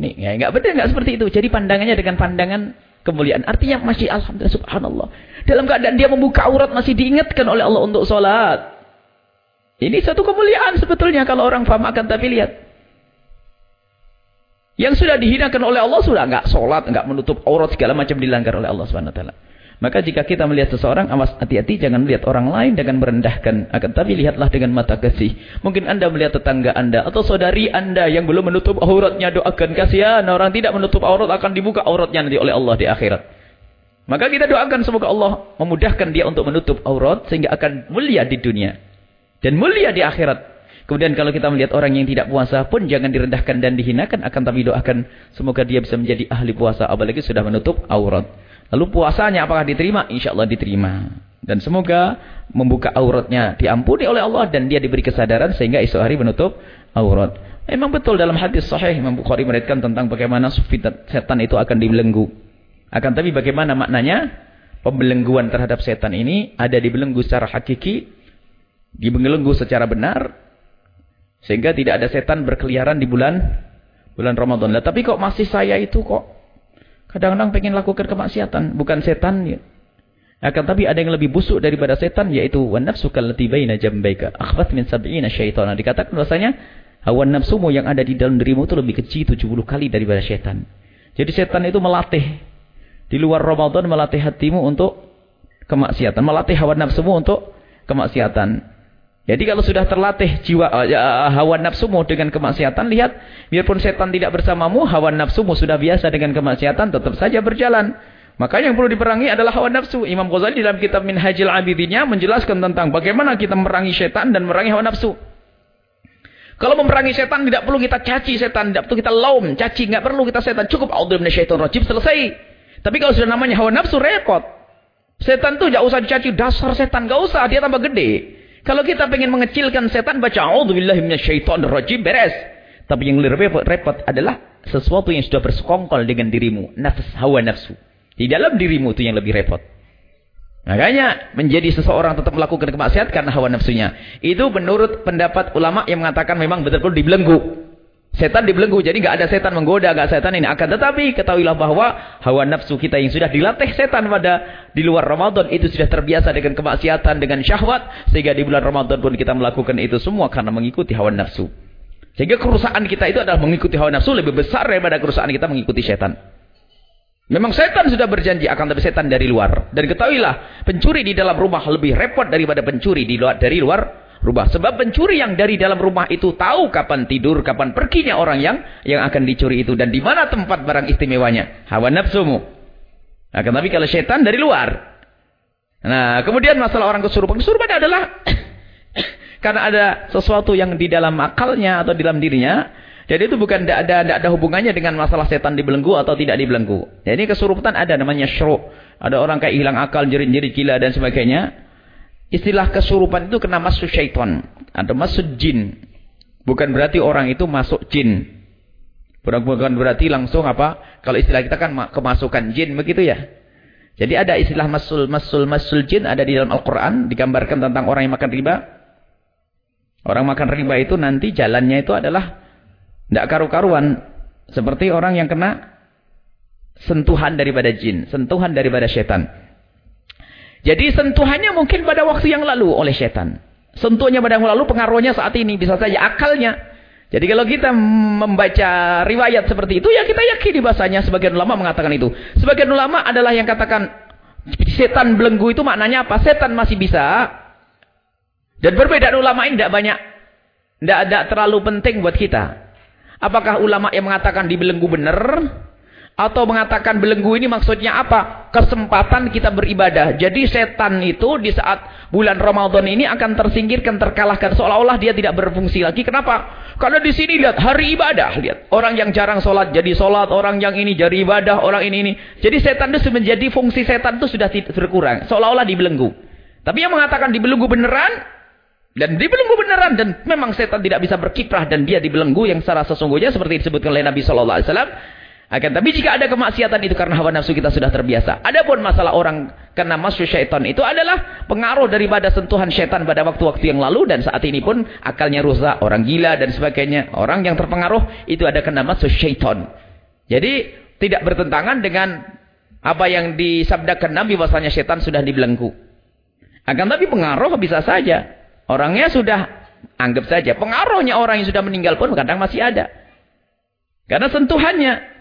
ini ya enggak benar enggak seperti itu. Jadi pandangannya dengan pandangan kemuliaan. Artinya masih alhamdulillah subhanallah. Dalam keadaan dia membuka aurat masih diingatkan oleh Allah untuk sholat. Ini satu kemuliaan sebetulnya kalau orang faham akan tapi lihat. Yang sudah dihinakan oleh Allah sudah enggak sholat, enggak menutup aurat segala macam dilanggar oleh Allah Subhanahu wa taala. Maka jika kita melihat seseorang, awas hati-hati jangan melihat orang lain dengan merendahkan. Akan tapi lihatlah dengan mata kasih. Mungkin anda melihat tetangga anda atau saudari anda yang belum menutup auratnya doakan kasihan. Orang tidak menutup aurat akan dibuka auratnya nanti oleh Allah di akhirat. Maka kita doakan semoga Allah memudahkan dia untuk menutup aurat sehingga akan mulia di dunia. Dan mulia di akhirat. Kemudian kalau kita melihat orang yang tidak puasa pun jangan direndahkan dan dihinakan. Akan tapi doakan semoga dia bisa menjadi ahli puasa. Apalagi sudah menutup aurat. Lalu puasanya apakah diterima? Insya Allah diterima. Dan semoga membuka auratnya diampuni oleh Allah dan dia diberi kesadaran sehingga esok hari menutup aurat. Memang betul dalam hadis sahih Imam Bukhari tentang bagaimana setan itu akan dibelenggu. Akan tapi bagaimana maknanya? Pembelengguan terhadap setan ini ada dibelenggu secara hakiki, dibelenggu secara benar, sehingga tidak ada setan berkeliaran di bulan bulan Ramadan. Lah tapi kok masih saya itu kok kadang-kadang pengen lakukan kemaksiatan, bukan setan ya. Akan tapi ada yang lebih busuk daripada setan yaitu wan nafsu kallati baina jambayka akhbat min sab'ina syaitana. Dikatakan bahwasanya hawa nafsumu yang ada di dalam dirimu itu lebih kecil 70 kali daripada setan. Jadi setan itu melatih di luar Ramadan melatih hatimu untuk kemaksiatan, melatih hawa nafsumu untuk kemaksiatan. Jadi kalau sudah terlatih jiwa uh, hawa nafsumu dengan kemaksiatan, lihat biarpun setan tidak bersamamu, hawa nafsumu sudah biasa dengan kemaksiatan tetap saja berjalan. Maka yang perlu diperangi adalah hawa nafsu. Imam Ghazali dalam kitab Minhajil Abidinnya menjelaskan tentang bagaimana kita merangi setan dan merangi hawa nafsu. Kalau memerangi setan tidak perlu kita caci setan, tidak perlu kita laum, caci, nggak perlu kita setan. Cukup a'udzu minasyaitonir rajim selesai. Tapi kalau sudah namanya hawa nafsu repot. Setan tuh enggak usah dicaci, dasar setan enggak usah, dia tambah gede. Kalau kita ingin mengecilkan setan baca a'udzubillahi rajim beres. Tapi yang lebih repot adalah sesuatu yang sudah bersekongkol dengan dirimu, nafs hawa nafsu. Di dalam dirimu itu yang lebih repot. Makanya menjadi seseorang tetap melakukan kemaksiatan karena hawa nafsunya. Itu menurut pendapat ulama yang mengatakan memang betul-betul dibelenggu. Setan dibelenggu. Jadi nggak ada setan menggoda, nggak setan ini. Akan tetapi ketahuilah bahwa hawa nafsu kita yang sudah dilatih setan pada di luar Ramadan itu sudah terbiasa dengan kemaksiatan, dengan syahwat. Sehingga di bulan Ramadan pun kita melakukan itu semua karena mengikuti hawa nafsu. Sehingga kerusakan kita itu adalah mengikuti hawa nafsu lebih besar daripada kerusakan kita mengikuti setan. Memang setan sudah berjanji akan tapi setan dari luar. Dan ketahuilah, pencuri di dalam rumah lebih repot daripada pencuri di luar dari luar rumah. Sebab pencuri yang dari dalam rumah itu tahu kapan tidur, kapan perginya orang yang yang akan dicuri itu dan di mana tempat barang istimewanya. Hawa nafsumu. Akan tapi kalau setan dari luar. Nah, kemudian masalah orang kesurupan. Kesurupan adalah <coughs> karena ada sesuatu yang di dalam akalnya atau di dalam dirinya jadi itu bukan tidak ada tidak ada hubungannya dengan masalah setan dibelenggu atau tidak dibelenggu. Jadi kesurupan ada namanya syuruk. Ada orang kayak hilang akal, jerit-jerit gila dan sebagainya. Istilah kesurupan itu kena masuk syaitan. Ada masuk jin. Bukan berarti orang itu masuk jin. Bukan berarti langsung apa? Kalau istilah kita kan kemasukan jin begitu ya. Jadi ada istilah masul masul masul jin ada di dalam Al-Qur'an digambarkan tentang orang yang makan riba. Orang makan riba itu nanti jalannya itu adalah tidak karu-karuan. Seperti orang yang kena sentuhan daripada jin. Sentuhan daripada setan. Jadi sentuhannya mungkin pada waktu yang lalu oleh setan. Sentuhnya pada yang lalu pengaruhnya saat ini. Bisa saja akalnya. Jadi kalau kita membaca riwayat seperti itu, ya kita yakin bahasanya sebagian ulama mengatakan itu. Sebagian ulama adalah yang katakan setan belenggu itu maknanya apa? Setan masih bisa. Dan perbedaan ulama ini tidak banyak. Tidak ada terlalu penting buat kita. Apakah ulama yang mengatakan dibelenggu benar? Atau mengatakan belenggu ini maksudnya apa? Kesempatan kita beribadah. Jadi setan itu di saat bulan Ramadan ini akan tersingkirkan, terkalahkan. Seolah-olah dia tidak berfungsi lagi. Kenapa? Karena di sini lihat hari ibadah. Lihat orang yang jarang sholat jadi sholat, orang yang ini jadi ibadah, orang ini ini. Jadi setan itu menjadi fungsi setan itu sudah berkurang. Seolah-olah dibelenggu. Tapi yang mengatakan dibelenggu beneran, dan dibelenggu beneran dan memang setan tidak bisa berkiprah dan dia dibelenggu yang secara sesungguhnya seperti disebutkan oleh Nabi sallallahu alaihi wasallam. Akan tapi jika ada kemaksiatan itu karena hawa nafsu kita sudah terbiasa. Adapun masalah orang kena masuk syaitan itu adalah pengaruh daripada sentuhan syaitan pada waktu-waktu yang lalu dan saat ini pun akalnya rusak, orang gila dan sebagainya. Orang yang terpengaruh itu ada kena masuk syaitan. Jadi tidak bertentangan dengan apa yang disabdakan Nabi bahwasanya syaitan sudah dibelenggu. Akan tapi pengaruh bisa saja Orangnya sudah anggap saja. Pengaruhnya orang yang sudah meninggal pun kadang masih ada. Karena sentuhannya.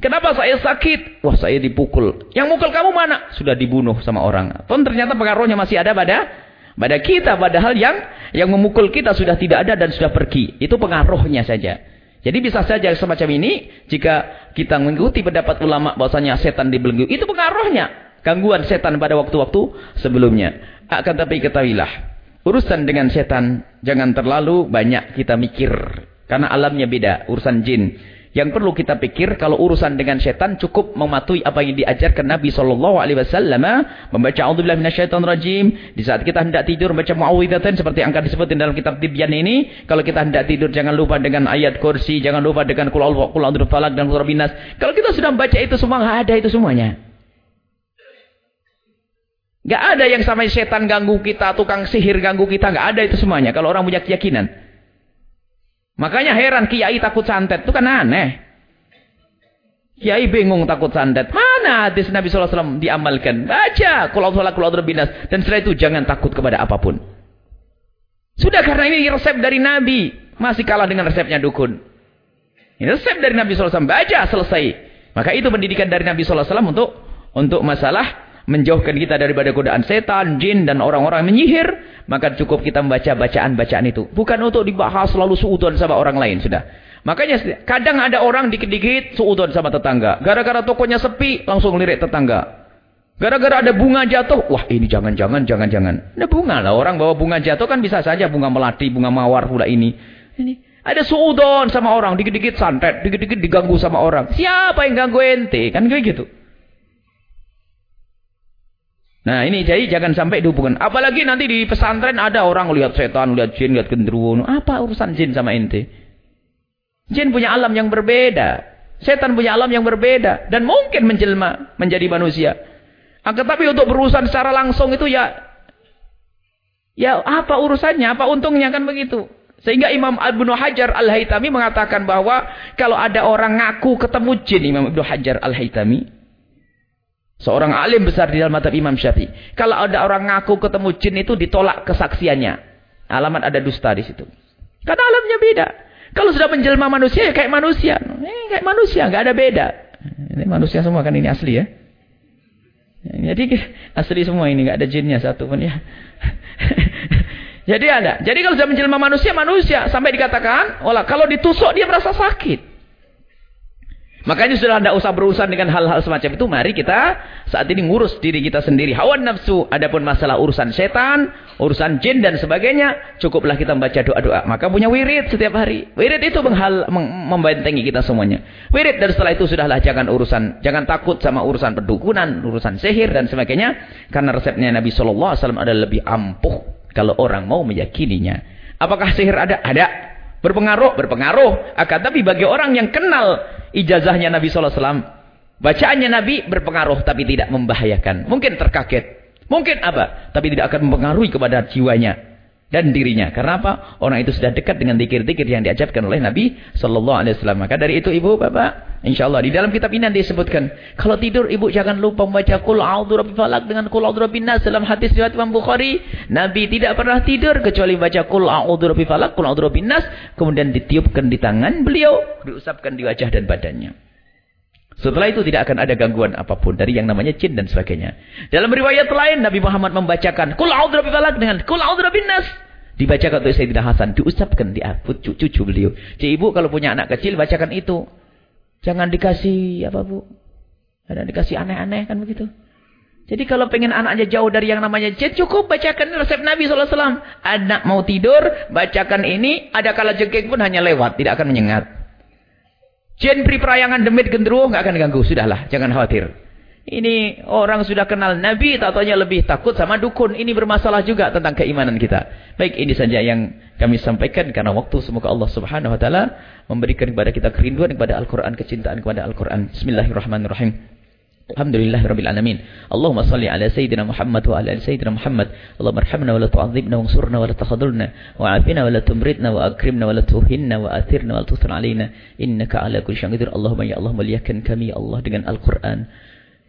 Kenapa saya sakit? Wah saya dipukul. Yang mukul kamu mana? Sudah dibunuh sama orang. Pun ternyata pengaruhnya masih ada pada pada kita. Padahal yang yang memukul kita sudah tidak ada dan sudah pergi. Itu pengaruhnya saja. Jadi bisa saja semacam ini. Jika kita mengikuti pendapat ulama bahwasanya setan dibelenggu. Itu pengaruhnya. Gangguan setan pada waktu-waktu sebelumnya. Akan tapi ketahuilah. Urusan dengan setan jangan terlalu banyak kita mikir. Karena alamnya beda. Urusan jin. Yang perlu kita pikir kalau urusan dengan setan cukup mematuhi apa yang diajarkan Nabi sallallahu alaihi wasallam membaca auzubillahi minasyaitonir rajim di saat kita hendak tidur membaca muawwidzatain seperti yang akan disebutkan dalam kitab Tibyan ini. Kalau kita hendak tidur jangan lupa dengan ayat kursi jangan lupa dengan qul a'udzu falak dan qul kalau kita sudah membaca itu semua enggak ada itu semuanya. Enggak ada yang sama setan ganggu kita tukang sihir ganggu kita enggak ada itu semuanya. Kalau orang punya keyakinan Makanya heran kiai takut santet itu kan aneh. Kiai bingung takut santet. Mana hadis Nabi SAW diamalkan? Baca. Kulau sholat, kulau binas. Dan setelah itu jangan takut kepada apa pun. Sudah karena ini resep dari Nabi. Masih kalah dengan resepnya dukun. Ini resep dari Nabi SAW. Baca selesai. Maka itu pendidikan dari Nabi SAW untuk untuk masalah menjauhkan kita daripada godaan setan, jin dan orang-orang menyihir, maka cukup kita membaca bacaan-bacaan itu. Bukan untuk dibahas selalu suudon sama orang lain sudah. Makanya kadang ada orang dikit-dikit suudon sama tetangga. Gara-gara tokonya sepi langsung lirik tetangga. Gara-gara ada bunga jatuh, wah ini jangan-jangan, jangan-jangan. Ada bunga lah, orang bawa bunga jatuh kan bisa saja bunga melati, bunga mawar pula ini. Ini ada suudon sama orang, dikit-dikit santet, dikit-dikit diganggu sama orang. Siapa yang ganggu ente? Kan kayak gitu. Nah ini jadi jangan sampai dihubungkan. Apalagi nanti di pesantren ada orang lihat setan, lihat jin, lihat genderuwo. Apa urusan jin sama ente? Jin punya alam yang berbeda. Setan punya alam yang berbeda. Dan mungkin menjelma menjadi manusia. Akan tapi untuk berurusan secara langsung itu ya... Ya apa urusannya, apa untungnya kan begitu. Sehingga Imam Ibnu Hajar Al-Haytami mengatakan bahwa kalau ada orang ngaku ketemu jin Imam Ibnu Hajar Al-Haytami Seorang alim besar di dalam madhab Imam Syafi'i. Kalau ada orang ngaku ketemu jin itu ditolak kesaksiannya. Alamat ada dusta di situ. Karena alamnya beda. Kalau sudah menjelma manusia ya kayak manusia. Eh, kayak manusia, nggak ada beda. Ini manusia semua kan ini asli ya. Jadi asli semua ini nggak ada jinnya satu pun ya. <laughs> Jadi ada. Jadi kalau sudah menjelma manusia, manusia sampai dikatakan, kalau ditusuk dia merasa sakit. Makanya sudah tidak usah berurusan dengan hal-hal semacam itu. Mari kita saat ini ngurus diri kita sendiri. Hawa nafsu. Adapun masalah urusan setan, urusan jin dan sebagainya. Cukuplah kita membaca doa-doa. Maka punya wirid setiap hari. Wirid itu menghal, membentengi kita semuanya. Wirid dan setelah itu sudahlah jangan urusan. Jangan takut sama urusan perdukunan, urusan sihir dan sebagainya. Karena resepnya Nabi SAW adalah lebih ampuh. Kalau orang mau meyakininya. Apakah sihir ada? Ada. Berpengaruh, berpengaruh. Akan tapi bagi orang yang kenal ijazahnya Nabi SAW, bacaannya Nabi berpengaruh tapi tidak membahayakan. Mungkin terkaget. Mungkin apa? Tapi tidak akan mempengaruhi kepada jiwanya dan dirinya. Karena apa? Orang itu sudah dekat dengan dikir-dikir yang diajarkan oleh Nabi Sallallahu Alaihi Wasallam. Maka dari itu ibu bapak, insya Allah di dalam kitab ini nanti disebutkan. Kalau tidur ibu jangan lupa membaca Qul A'udhu Falak dengan Qul A'udhu Nas dalam hadis riwayat Imam Bukhari. Nabi tidak pernah tidur kecuali baca Qul A'udhu Falak, Qul A'udhu Nas. Kemudian ditiupkan di tangan beliau, diusapkan di wajah dan badannya. Setelah itu tidak akan ada gangguan apa pun dari yang namanya jin dan sebagainya. Dalam riwayat lain Nabi Muhammad membacakan kul a'udzu dengan kul a'udzu nas. Dibacakan oleh Sayyidina Hasan, diucapkan di cucu, cucu beliau. Jadi ibu kalau punya anak kecil bacakan itu. Jangan dikasih apa Bu? Jangan dikasih aneh-aneh kan begitu. Jadi kalau pengen anaknya jauh dari yang namanya jin, cukup bacakan resep Nabi SAW. Anak mau tidur, bacakan ini, ada kala jengking pun hanya lewat, tidak akan menyengat. Jin pri perayangan demit gendruwo nggak akan ganggu. Sudahlah, jangan khawatir. Ini orang sudah kenal Nabi, tatanya lebih takut sama dukun. Ini bermasalah juga tentang keimanan kita. Baik, ini saja yang kami sampaikan karena waktu semoga Allah Subhanahu wa taala memberikan kepada kita kerinduan kepada Al-Qur'an, kecintaan kepada Al-Qur'an. Bismillahirrahmanirrahim. Alhamdulillah Rabbil Alamin. Allahumma salli ala Sayyidina Muhammad wa ala Sayyidina Muhammad. Allahumma arhamna wa la tu'adzibna wa ansurna wa la takhadulna wa afina wa la tumridna wa akrimna wa la tuhinna wa athirna wa la tusra alaina. Innaka ala kulli syai'in. Allahumma ya Allah muliakan kami ya Allah dengan Al-Qur'an.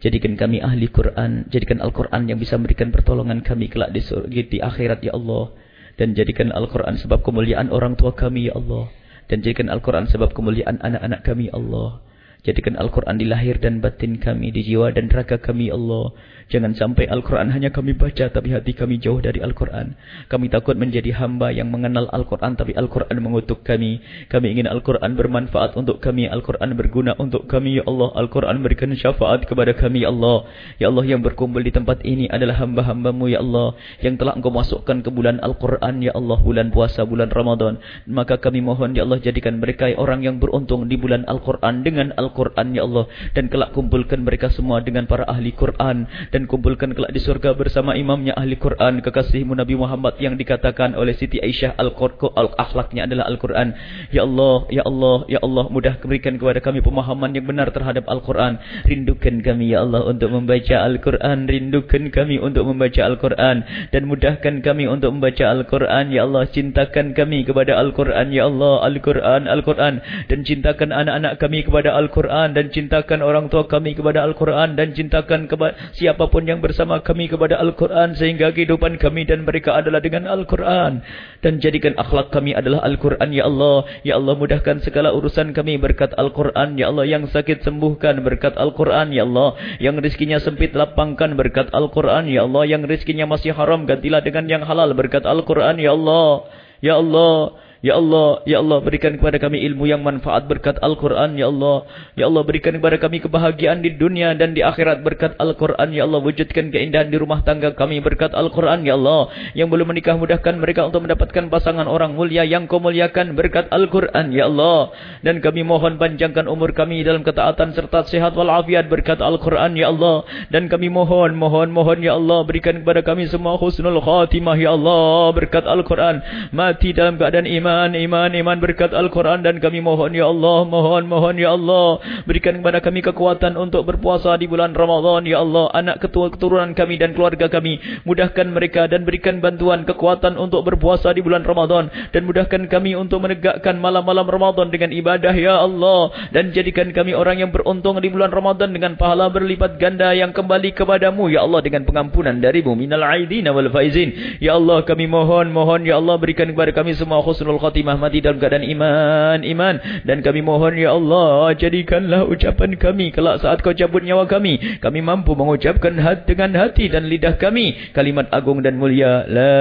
Jadikan kami ahli Quran. Jadikan Al-Quran yang bisa memberikan pertolongan kami kelak di, surga, di akhirat ya Allah. Dan jadikan Al-Quran sebab kemuliaan orang tua kami ya Allah. Dan jadikan Al-Quran sebab kemuliaan anak-anak kami ya Allah. Jadikan Al-Quran di lahir dan batin kami, di jiwa dan raga kami, Allah. Jangan sampai Al-Quran hanya kami baca tapi hati kami jauh dari Al-Quran. Kami takut menjadi hamba yang mengenal Al-Quran tapi Al-Quran mengutuk kami. Kami ingin Al-Quran bermanfaat untuk kami. Al-Quran berguna untuk kami. Ya Allah, Al-Quran berikan syafaat kepada kami. Ya Allah, Ya Allah yang berkumpul di tempat ini adalah hamba-hambamu. Ya Allah, yang telah engkau masukkan ke bulan Al-Quran. Ya Allah, bulan puasa, bulan Ramadan. Maka kami mohon, Ya Allah, jadikan mereka orang yang beruntung di bulan Al-Quran dengan Al-Quran. Ya Allah, dan kelak kumpulkan mereka semua dengan para ahli Quran dan kumpulkan kelak di surga bersama imamnya ahli Quran kekasihmu Nabi Muhammad yang dikatakan oleh Siti Aisyah al-Qur'an al-akhlaknya adalah Al-Quran. Ya Allah ya Allah ya Allah mudah berikan kepada kami pemahaman yang benar terhadap Al-Quran. Rindukan kami ya Allah untuk membaca Al-Quran. Rindukan kami untuk membaca Al-Quran. Dan mudahkan kami untuk membaca Al-Quran. Ya Allah cintakan kami kepada Al-Quran. Ya Allah Al-Quran Al-Quran. Dan cintakan anak-anak kami kepada Al-Quran. Dan cintakan orang tua kami kepada Al-Quran. Dan cintakan kepada siapa siapa pun yang bersama kami kepada Al-Quran sehingga kehidupan kami dan mereka adalah dengan Al-Quran. Dan jadikan akhlak kami adalah Al-Quran ya Allah. Ya Allah mudahkan segala urusan kami berkat Al-Quran. Ya Allah yang sakit sembuhkan berkat Al-Quran ya Allah. Yang rizkinya sempit lapangkan berkat Al-Quran ya Allah. Yang rizkinya masih haram gantilah dengan yang halal berkat Al-Quran ya Allah. Ya Allah Ya Allah, Ya Allah berikan kepada kami ilmu yang manfaat berkat Al-Quran, Ya Allah. Ya Allah berikan kepada kami kebahagiaan di dunia dan di akhirat berkat Al-Quran, Ya Allah. Wujudkan keindahan di rumah tangga kami berkat Al-Quran, Ya Allah. Yang belum menikah mudahkan mereka untuk mendapatkan pasangan orang mulia yang kau muliakan berkat Al-Quran, Ya Allah. Dan kami mohon panjangkan umur kami dalam ketaatan serta sehat walafiat berkat Al-Quran, Ya Allah. Dan kami mohon, mohon, mohon, Ya Allah. Berikan kepada kami semua husnul khatimah, Ya Allah. Berkat Al-Quran. Mati dalam keadaan iman iman, iman, iman berkat Al-Quran dan kami mohon ya Allah, mohon, mohon ya Allah, berikan kepada kami kekuatan untuk berpuasa di bulan Ramadan ya Allah, anak ketua keturunan kami dan keluarga kami, mudahkan mereka dan berikan bantuan kekuatan untuk berpuasa di bulan Ramadan. Dan mudahkan kami untuk menegakkan malam-malam Ramadan dengan ibadah ya Allah. Dan jadikan kami orang yang beruntung di bulan Ramadan dengan pahala berlipat ganda yang kembali kepadamu ya Allah dengan pengampunan darimu. Minal aidin wal faizin. Ya Allah kami mohon mohon ya Allah berikan kepada kami semua khusnul khatimah mati dalam keadaan iman, iman. Dan kami mohon ya Allah, jadikanlah ucapan kami kelak saat kau cabut nyawa kami. Kami mampu mengucapkan hati dengan hati dan lidah kami. Kalimat agung dan mulia. La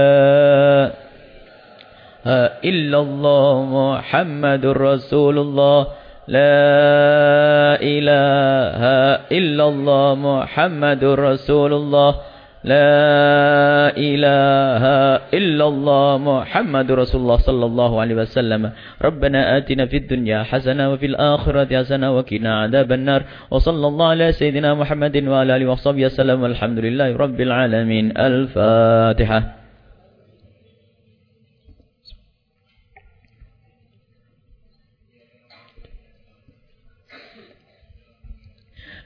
illallah Muhammadur Rasulullah. La ilaha illallah Muhammadur Rasulullah. لا إله إلا الله محمد رسول الله صلى الله عليه وسلم. ربنا آتنا في الدنيا حسنة وفي الآخرة حسنة وكنا عذاب النار. وصلى الله على سيدنا محمد وعلى آله وصحبه وسلم والحمد لله رب العالمين. الفاتحة.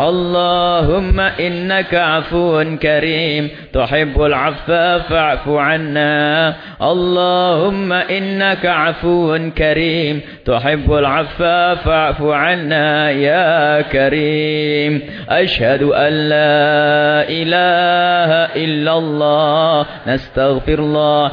اللهم إنك عفو كريم. تحب العفا فاعف عنا. اللهم إنك عفو كريم. تحب العفا فاعف عنا يا كريم. أشهد أن لا إله إلا الله. نستغفر الله.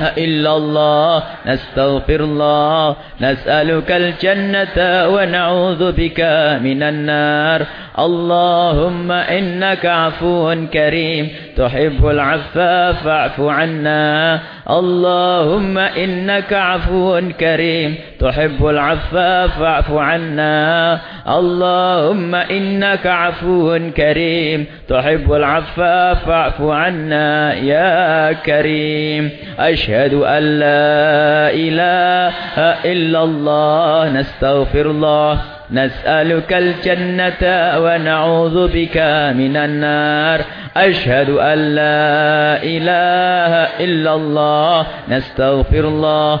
إلا الله نستغفر الله نسألك الجنة ونعوذ بك من النار. اللهم إنك عفو كريم تحب العفا فاعف عنا. اللهم إنك عفو كريم تحب العفا فاعف عنا. اللهم إنك عفو كريم تحب العفا فاعف عنا يا كريم. أشهد أن لا إله إلا الله. نستغفر الله. نسألك الجنة ونعوذ بك من النار. أشهد أن لا إله إلا الله. نستغفر الله.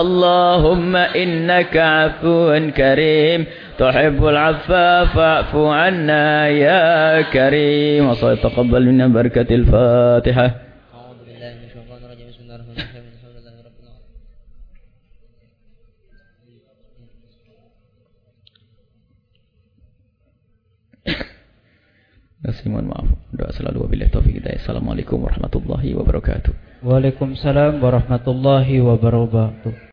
اللهم إنك عفو كريم. تحب العفا فاعف عنا يا كريم. وصلى تقبل منا بركة الفاتحة. العالمين maaf. Doa selalu wabillahi taufiq hidayah. Assalamualaikum warahmatullahi wabarakatuh. Waalaikumsalam warahmatullahi wabarakatuh.